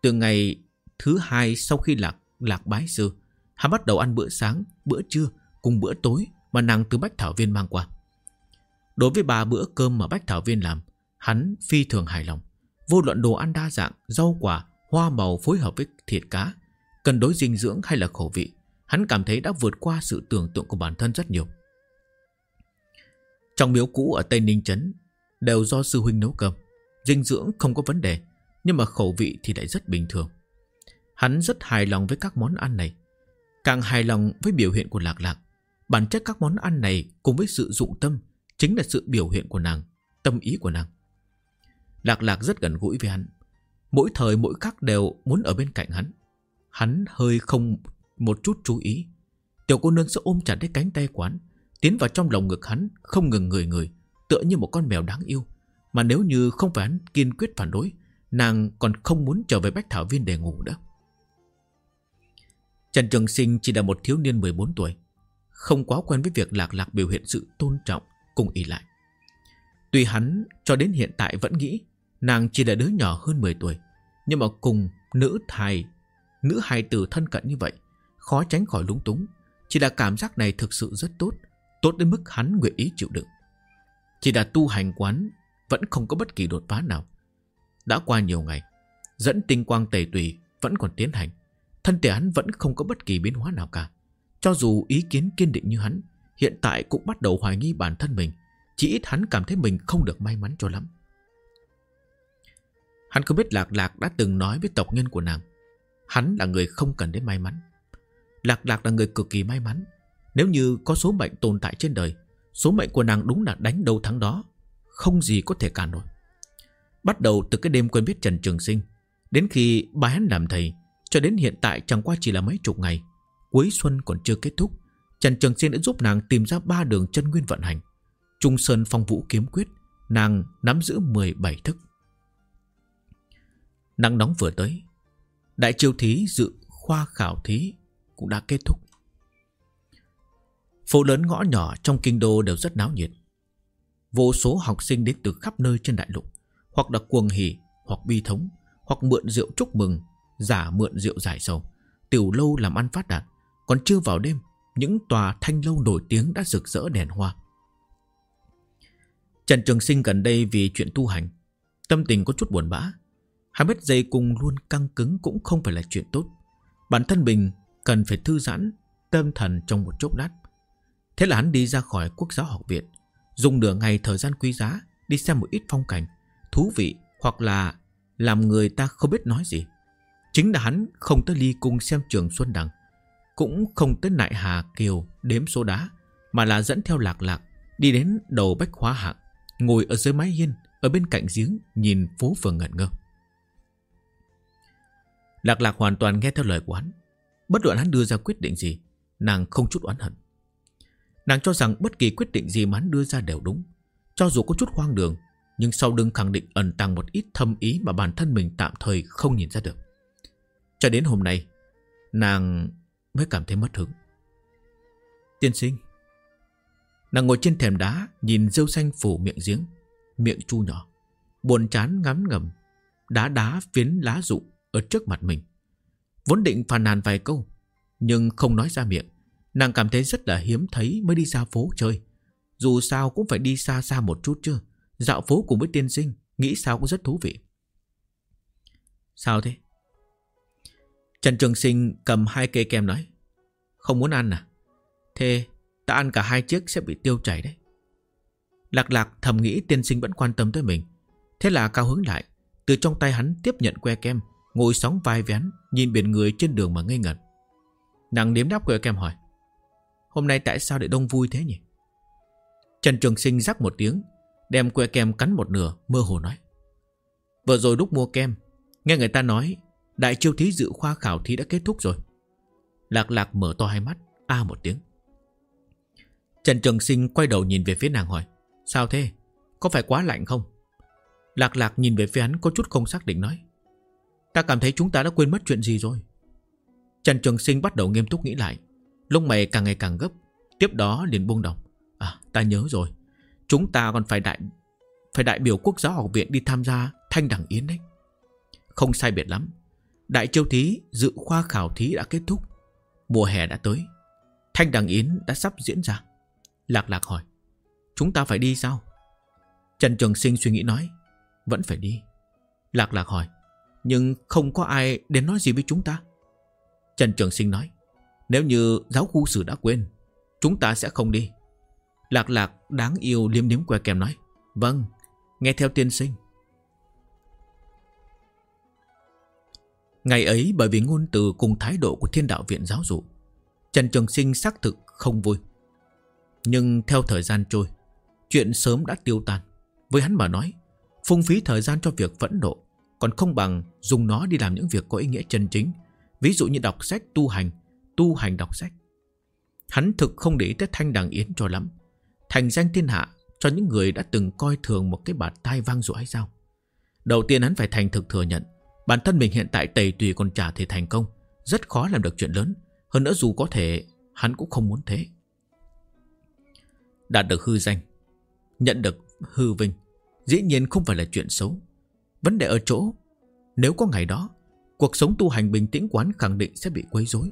S1: Từ ngày thứ hai sau khi lạc lạc bái sư, hắn bắt đầu ăn bữa sáng, bữa trưa cùng bữa tối mà nàng từ Bách Thảo Viên mang qua. Đối với ba bữa cơm mà Bách Thảo Viên làm, hắn phi thường hài lòng. Vô luận đồ ăn đa dạng, rau quả, hoa màu phối hợp với thịt cá, cân đối dinh dưỡng hay là khẩu vị, hắn cảm thấy đã vượt qua sự tưởng tượng của bản thân rất nhiều. Trong miếu cũ ở Tây Ninh Trấn, đều do sư huynh nấu cơm, dinh dưỡng không có vấn đề, nhưng mà khẩu vị thì lại rất bình thường. Hắn rất hài lòng với các món ăn này, càng hài lòng với biểu hiện của Lạc Lạc. Bản chất các món ăn này cùng với sự dụng tâm chính là sự biểu hiện của nàng, tâm ý của nàng. Lạc Lạc rất gần gũi với hắn, Mỗi thời mỗi khắc đều muốn ở bên cạnh hắn. Hắn hơi không một chút chú ý. Tiểu cô nương sẽ ôm chặt lấy cánh tay quán Tiến vào trong lòng ngực hắn Không ngừng người người Tựa như một con mèo đáng yêu. Mà nếu như không phải hắn kiên quyết phản đối Nàng còn không muốn trở về Bách Thảo Viên để ngủ nữa. Trần Trường Sinh chỉ là một thiếu niên 14 tuổi. Không quá quen với việc lạc lạc biểu hiện sự tôn trọng Cùng ý lại. Tuy hắn cho đến hiện tại vẫn nghĩ Nàng chỉ là đứa nhỏ hơn 10 tuổi, Nhưng mà cùng nữ thai, Nữ hài tử thân cận như vậy, Khó tránh khỏi lúng túng, Chỉ là cảm giác này thực sự rất tốt Tốt đến mức hắn nguyện ý chịu đựng. Chỉ là tu hành quán Vẫn không có bất kỳ đột phá nào. Đã qua nhiều ngày, Dẫn tinh quang tẩy tùy vẫn còn tiến hành, Thân thể hắn vẫn không có bất kỳ biến hóa nào cả. Cho dù ý kiến kiên định như hắn, Hiện tại cũng bắt đầu hoài nghi bản thân mình. Chỉ ít hắn cảm thấy mình không được may mắn cho lắm. Hắn không biết Lạc Lạc đã từng nói với tộc nhân của nàng, Hắn là người không cần đến may mắn. Lạc Lạc là người cực kỳ may mắn. Nếu như có số mệnh tồn tại trên đời, Số mệnh của nàng đúng là đánh đầu thắng đó, Không gì có thể cản nổi. Bắt đầu từ cái đêm quen biết Trần Trường Sinh, Đến khi bà hắn làm thầy, Cho đến hiện tại chẳng qua chỉ là mấy chục ngày Cuối xuân còn chưa kết thúc, Trần Trường Sinh đã giúp nàng tìm ra ba đường chân nguyên vận hành. Trung Sơn Phong Vũ Kiếm Quyết, Nàng nắm giữ 17 thức. Nắng nóng vừa tới, Đại triều thí dự khoa khảo thí Cũng đã kết thúc. Phố lớn ngõ nhỏ trong kinh đô đều rất náo nhiệt. Vô số học sinh đến từ khắp nơi trên đại lục, Hoặc là cuồng hỉ, Hoặc bi thống, Hoặc mượn rượu chúc mừng, Giả mượn rượu giải sầu, Tiểu lâu làm ăn phát đạt. Còn chưa vào đêm Những tòa thanh lâu nổi tiếng đã rực rỡ đèn hoa Trần Trường Sinh gần đây vì chuyện tu hành Tâm tình có chút buồn bã Hai mét dây cung luôn căng cứng cũng không phải là chuyện tốt. Bản thân mình cần phải thư giãn, tâm thần trong một chốc lát. Thế là hắn đi ra khỏi quốc giáo học viện, dùng nửa ngày thời gian quý giá đi xem một ít phong cảnh, thú vị hoặc là làm người ta không biết nói gì. Chính là hắn không tới ly cung xem trường Xuân Đằng cũng không tới nại Hà Kiều đếm số đá, Mà là dẫn theo lạc lạc Đi đến đầu bách hóa hạng Ngồi ở dưới mái hiên, Ở bên cạnh giếng, Nhìn phố phường ngẩn ngơ. Lạc lạc hoàn toàn nghe theo lời của hắn. Bất luận hắn đưa ra quyết định gì, Nàng không chút oán hận. Nàng cho rằng bất kỳ quyết định gì mà hắn đưa ra đều đúng. Cho dù có chút hoang đường, Nhưng sau lưng khẳng định ẩn tàng một ít thâm ý Mà bản thân mình tạm thời không nhìn ra được. Cho đến hôm nay, Nàng mới cảm thấy mất hứng. Tiên sinh. Nàng ngồi trên thềm đá, Nhìn rêu xanh phủ miệng giếng, Miệng chu nhỏ, Buồn chán ngắm ngầm, Đá đá phiến lá rụng ở trước mặt mình. Vốn định phàn nàn vài câu, Nhưng không nói ra miệng, Nàng cảm thấy rất là hiếm thấy mới đi ra phố chơi. Dù sao cũng phải đi xa xa một chút chứ, Dạo phố cùng với tiên sinh, Nghĩ sao cũng rất thú vị. Sao thế? Trần Trường Sinh cầm hai cây kem nói, Không muốn ăn à? Thế ta ăn cả hai chiếc sẽ bị tiêu chảy đấy. Lạc lạc thầm nghĩ tiên sinh vẫn quan tâm tới mình. Thế là cao hứng lại, Từ trong tay hắn tiếp nhận que kem, Ngồi sóng vai vén Nhìn biển người trên đường mà ngây ngẩn. Nàng nếm đáp que kem hỏi, Hôm nay tại sao lại đông vui thế nhỉ? Trần Trường Sinh rắc một tiếng, Đem que kem cắn một nửa, Mơ hồ nói, Vừa rồi lúc mua kem, Nghe người ta nói Đại chiêu thí dự khoa khảo thí đã kết thúc rồi. Lạc lạc mở to hai mắt, A một tiếng. Trần Trường Sinh quay đầu nhìn về phía nàng hỏi, Sao thế? Có phải quá lạnh không? Lạc lạc nhìn về phía hắn có chút không xác định nói, Ta cảm thấy chúng ta đã quên mất chuyện gì rồi. Trần Trường Sinh bắt đầu nghiêm túc nghĩ lại lúc mày càng ngày càng gấp, Tiếp đó liền buông đồng À ta nhớ rồi. Chúng ta còn phải đại Phải đại biểu quốc giáo học viện đi tham gia Thanh đẳng yến đấy. Không sai biệt lắm. Đại châu thí dự khoa khảo thí đã kết thúc. Mùa hè đã tới. Thanh đẳng yến đã sắp diễn ra. Lạc lạc hỏi Chúng ta phải đi sao? Trần Trường Sinh suy nghĩ nói Vẫn phải đi. Lạc lạc hỏi Nhưng không có ai đến nói gì với chúng ta? Trần Trường Sinh nói nếu như giáo khu sử đã quên Chúng ta sẽ không đi. Lạc lạc đáng yêu liếm liếm que kèm nói Vâng, nghe theo tiên sinh. Ngày ấy bởi vì ngôn từ cùng thái độ của thiên đạo viện giáo dụ Trần Trường Sinh xác thực không vui Nhưng theo thời gian trôi, Chuyện sớm đã tiêu tan Với hắn mà nói, Phung phí thời gian cho việc phẫn nộ Còn không bằng dùng nó đi làm những việc có ý nghĩa chân chính, Ví dụ như đọc sách tu hành tu hành đọc sách. Hắn thực không để ý tới thanh đằng yến cho lắm. Thành danh thiên hạ cho những người đã từng coi thường một cái bạt tai vang dội hay sao. Đầu tiên hắn phải thành thực thừa nhận bản thân mình hiện tại tẩy tùy còn trả thể thành công. Rất khó làm được chuyện lớn. Hơn nữa dù có thể, hắn cũng không muốn thế. Đạt được hư danh, Nhận được hư vinh, Dĩ nhiên không phải là chuyện xấu Vấn đề ở chỗ, Nếu có ngày đó, Cuộc sống tu hành bình tĩnh quán khẳng định sẽ bị quấy rối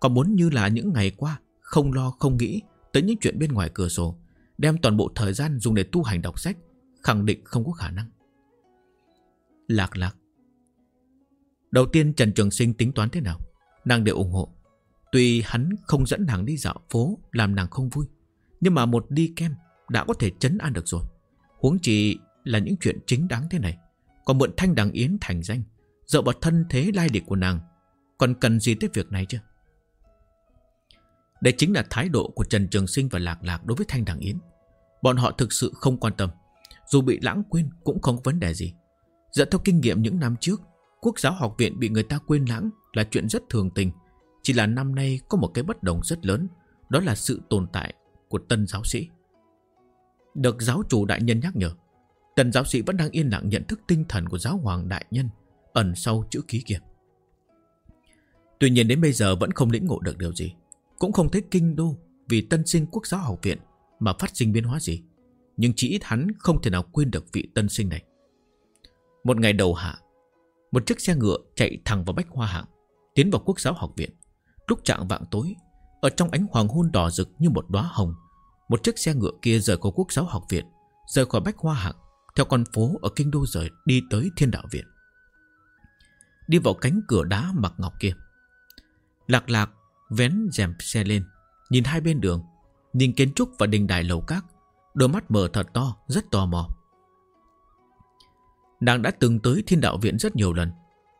S1: còn muốn như là những ngày qua, Không lo, không nghĩ tới những chuyện bên ngoài cửa sổ, Đem toàn bộ thời gian dùng để tu hành đọc sách, Khẳng định không có khả năng Lạc lạc Đầu tiên Trần Trường Sinh tính toán thế nào Nàng đều ủng hộ Tuy hắn không dẫn nàng đi dạo phố Làm nàng không vui Nhưng mà một đi kem đã có thể chấn an được rồi Huống chỉ là những chuyện chính đáng thế này Còn mượn thanh đằng yến thành danh Dựa vào thân thế lai lịch của nàng Còn cần gì tới việc này chứ đây chính là thái độ của Trần Trường Sinh và Lạc Lạc đối với Thanh Đằng Yến. Bọn họ thực sự không quan tâm. Dù bị lãng quên cũng không có vấn đề gì. Dựa theo kinh nghiệm những năm trước, quốc giáo học viện bị người ta quên lãng là chuyện rất thường tình. Chỉ là năm nay có một cái bất đồng rất lớn, đó là sự tồn tại của tân giáo sĩ. Được giáo chủ đại nhân nhắc nhở, tân giáo sĩ vẫn đang yên lặng nhận thức tinh thần của giáo hoàng đại nhân ẩn sau chữ ký kia. Tuy nhiên đến bây giờ vẫn không lĩnh ngộ được điều gì. Cũng không thấy kinh đô Vì tân sinh quốc giáo học viện Mà phát sinh biến hóa gì Nhưng chỉ ít hắn không thể nào quên được vị tân sinh này Một ngày đầu hạ một chiếc xe ngựa chạy thẳng vào Bách Hoa Hạng, Tiến vào quốc giáo học viện. Lúc trạng vạng tối, Ở trong ánh hoàng hôn đỏ rực như một đóa hồng, Một chiếc xe ngựa kia rời khỏi quốc giáo học viện, Rời khỏi Bách Hoa Hạng, Theo con phố ở kinh đô rời đi tới thiên đạo viện. Đi vào cánh cửa đá mặc ngọc kia. Lạc lạc Vén rèm xe lên, Nhìn hai bên đường, Nhìn kiến trúc và đình đài lầu các, Đôi mắt mở thật to, rất tò mò. Nàng đã từng tới thiên đạo viện rất nhiều lần,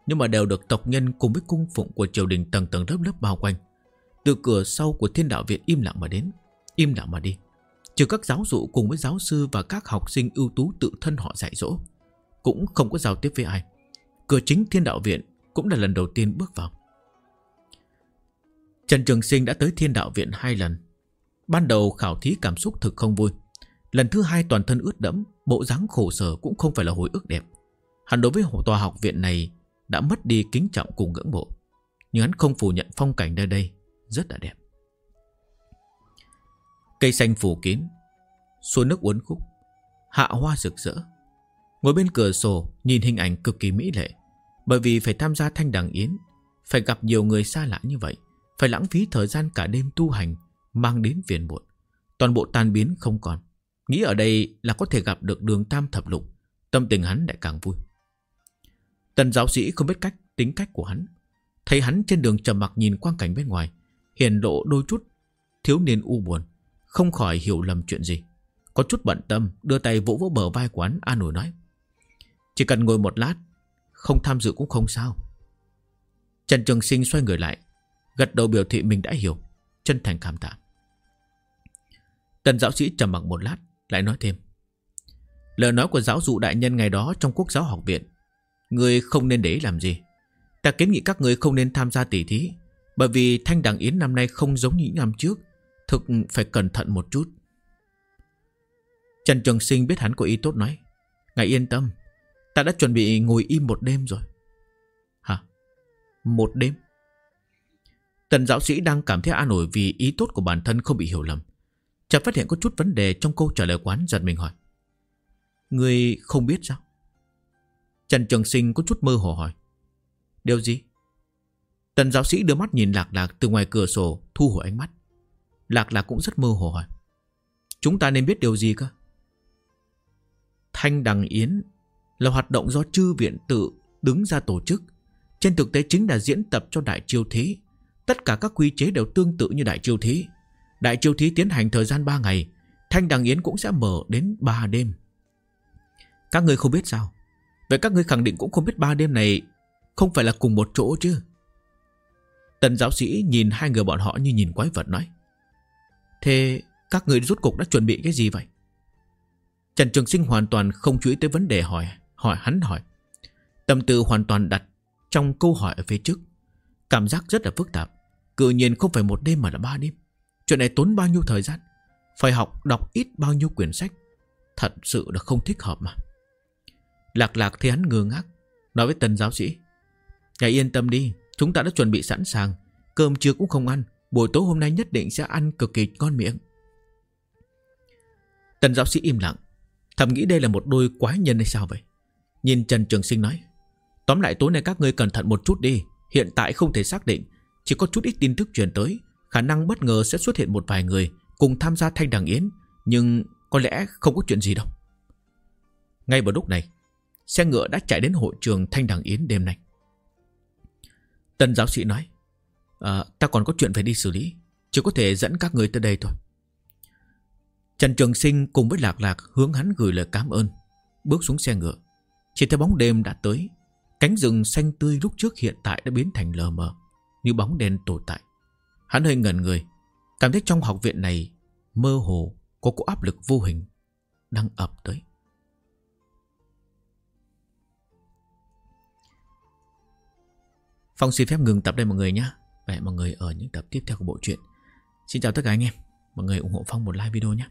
S1: Nhưng mà đều được tộc nhân cùng với cung phụng của triều đình tầng tầng lớp lớp bao quanh. Từ cửa sau của thiên đạo viện im lặng mà đến, Im lặng mà đi. Trừ các giáo dụ cùng với giáo sư và các học sinh ưu tú tự thân họ dạy dỗ, Cũng không có giao tiếp với ai. Cửa chính thiên đạo viện cũng là lần đầu tiên bước vào. Trần Trường Sinh đã tới thiên đạo viện hai lần. Ban đầu khảo thí cảm xúc thực không vui. Lần thứ hai toàn thân ướt đẫm, Bộ dáng khổ sở cũng không phải là hồi ức đẹp. Hắn đối với tòa học viện này Đã mất đi kính trọng cùng ngưỡng mộ, Nhưng hắn không phủ nhận phong cảnh nơi đây, Rất là đẹp. Cây xanh phủ kín, Suối nước uốn khúc, Hạ hoa rực rỡ. Ngồi bên cửa sổ nhìn hình ảnh cực kỳ mỹ lệ, Bởi vì phải tham gia thanh đằng yến, Phải gặp nhiều người xa lạ như vậy, Phải lãng phí thời gian cả đêm tu hành, Mang đến phiền muộn. Toàn bộ tan biến không còn, Nghĩ ở đây là có thể gặp được đường tam thập lục, Tâm tình hắn lại càng vui. Tần giáo sĩ không biết cách, tính cách của hắn. Thấy hắn trên đường trầm mặc nhìn quang cảnh bên ngoài, Hiền lộ đôi chút, Thiếu niên u buồn, Không khỏi hiểu lầm chuyện gì. Có chút bận tâm, Đưa tay vỗ vỗ bờ vai quán an ủi nói, Chỉ cần ngồi một lát, Không tham dự cũng không sao. Trần Trường Sinh xoay người lại, Gật đầu biểu thị mình đã hiểu, Chân thành cảm tạ. Tần giáo sĩ trầm mặc một lát, Lại nói thêm, Lời nói của giáo dụ đại nhân ngày đó trong quốc giáo học viện Người không nên để làm gì Ta kiến nghị các người không nên tham gia tỷ thí, Bởi vì thanh đằng yến năm nay không giống những năm trước, Thực phải cẩn thận một chút Trần Trường Sinh biết hắn có ý tốt nói, Ngài yên tâm, Ta đã chuẩn bị ngồi im một đêm rồi Hả? Một đêm? Tần giáo sĩ đang cảm thấy an ủi vì ý tốt của bản thân không bị hiểu lầm, Chợt phát hiện có chút vấn đề trong câu trả lời quán giật mình hỏi Người không biết sao? Trần Trường Sinh có chút mơ hồ hỏi. Điều gì? Tần giáo sĩ đưa mắt nhìn Lạc Lạc từ ngoài cửa sổ, thu hồi ánh mắt. Lạc Lạc cũng rất mơ hồ hỏi. Chúng ta nên biết điều gì cơ? Thanh Đằng Yến là hoạt động do chư viện tự đứng ra tổ chức. Trên thực tế chính là diễn tập cho đại chiêu thí. Tất cả các quy chế đều tương tự như đại chiêu thí. Đại chiêu thí tiến hành thời gian 3 ngày. Thanh Đằng Yến cũng sẽ mở đến 3 đêm. Các người không biết sao? Vậy các người khẳng định cũng không biết ba đêm này Không phải là cùng một chỗ chứ? Tần giáo sĩ nhìn hai người bọn họ như nhìn quái vật nói. Thế các người rút cục đã chuẩn bị cái gì vậy? Trần Trường Sinh hoàn toàn không chú ý tới vấn đề hỏi Hỏi hắn hỏi. Tâm tư hoàn toàn đặt trong câu hỏi ở phía trước. Cảm giác rất là phức tạp. Cự nhiên không phải một đêm mà là ba đêm. Chuyện này tốn bao nhiêu thời gian? Phải học đọc ít bao nhiêu quyển sách? Thật sự là không thích hợp mà. Lạc lạc thấy hắn ngơ ngác, Nói với tần giáo sĩ, Ngài yên tâm đi, Chúng ta đã chuẩn bị sẵn sàng. Cơm trưa cũng không ăn, Buổi tối hôm nay nhất định sẽ ăn cực kỳ ngon miệng. Tần giáo sĩ im lặng, Thầm nghĩ đây là một đôi quái nhân hay sao vậy? Nhìn Trần Trường Sinh nói, Tóm lại tối nay các ngươi cẩn thận một chút đi, Hiện tại không thể xác định, Chỉ có chút ít tin tức truyền tới, Khả năng bất ngờ sẽ xuất hiện một vài người Cùng tham gia thanh đằng yến, Nhưng có lẽ không có chuyện gì đâu. Ngay vào lúc này Xe ngựa đã chạy đến hội trường thanh đằng yến đêm nay. Tân giáo sĩ nói à, Ta còn có chuyện phải đi xử lý Chỉ có thể dẫn các người tới đây thôi. Trần Trường Sinh cùng với Lạc Lạc Hướng hắn gửi lời cảm ơn Bước xuống xe ngựa. Chỉ thấy bóng đêm đã tới Cánh rừng xanh tươi lúc trước hiện tại đã biến thành lờ mờ Như bóng đen tồn tại. Hắn hơi ngẩn người Cảm thấy trong học viện này Mơ hồ có cỗ áp lực vô hình Đang ập tới. Phong xin phép ngừng tập đây mọi người nhé. Vậy hẹn mọi người ở những tập tiếp theo của bộ truyện. Xin chào tất cả anh em. Mọi người ủng hộ Phong một like video nhé.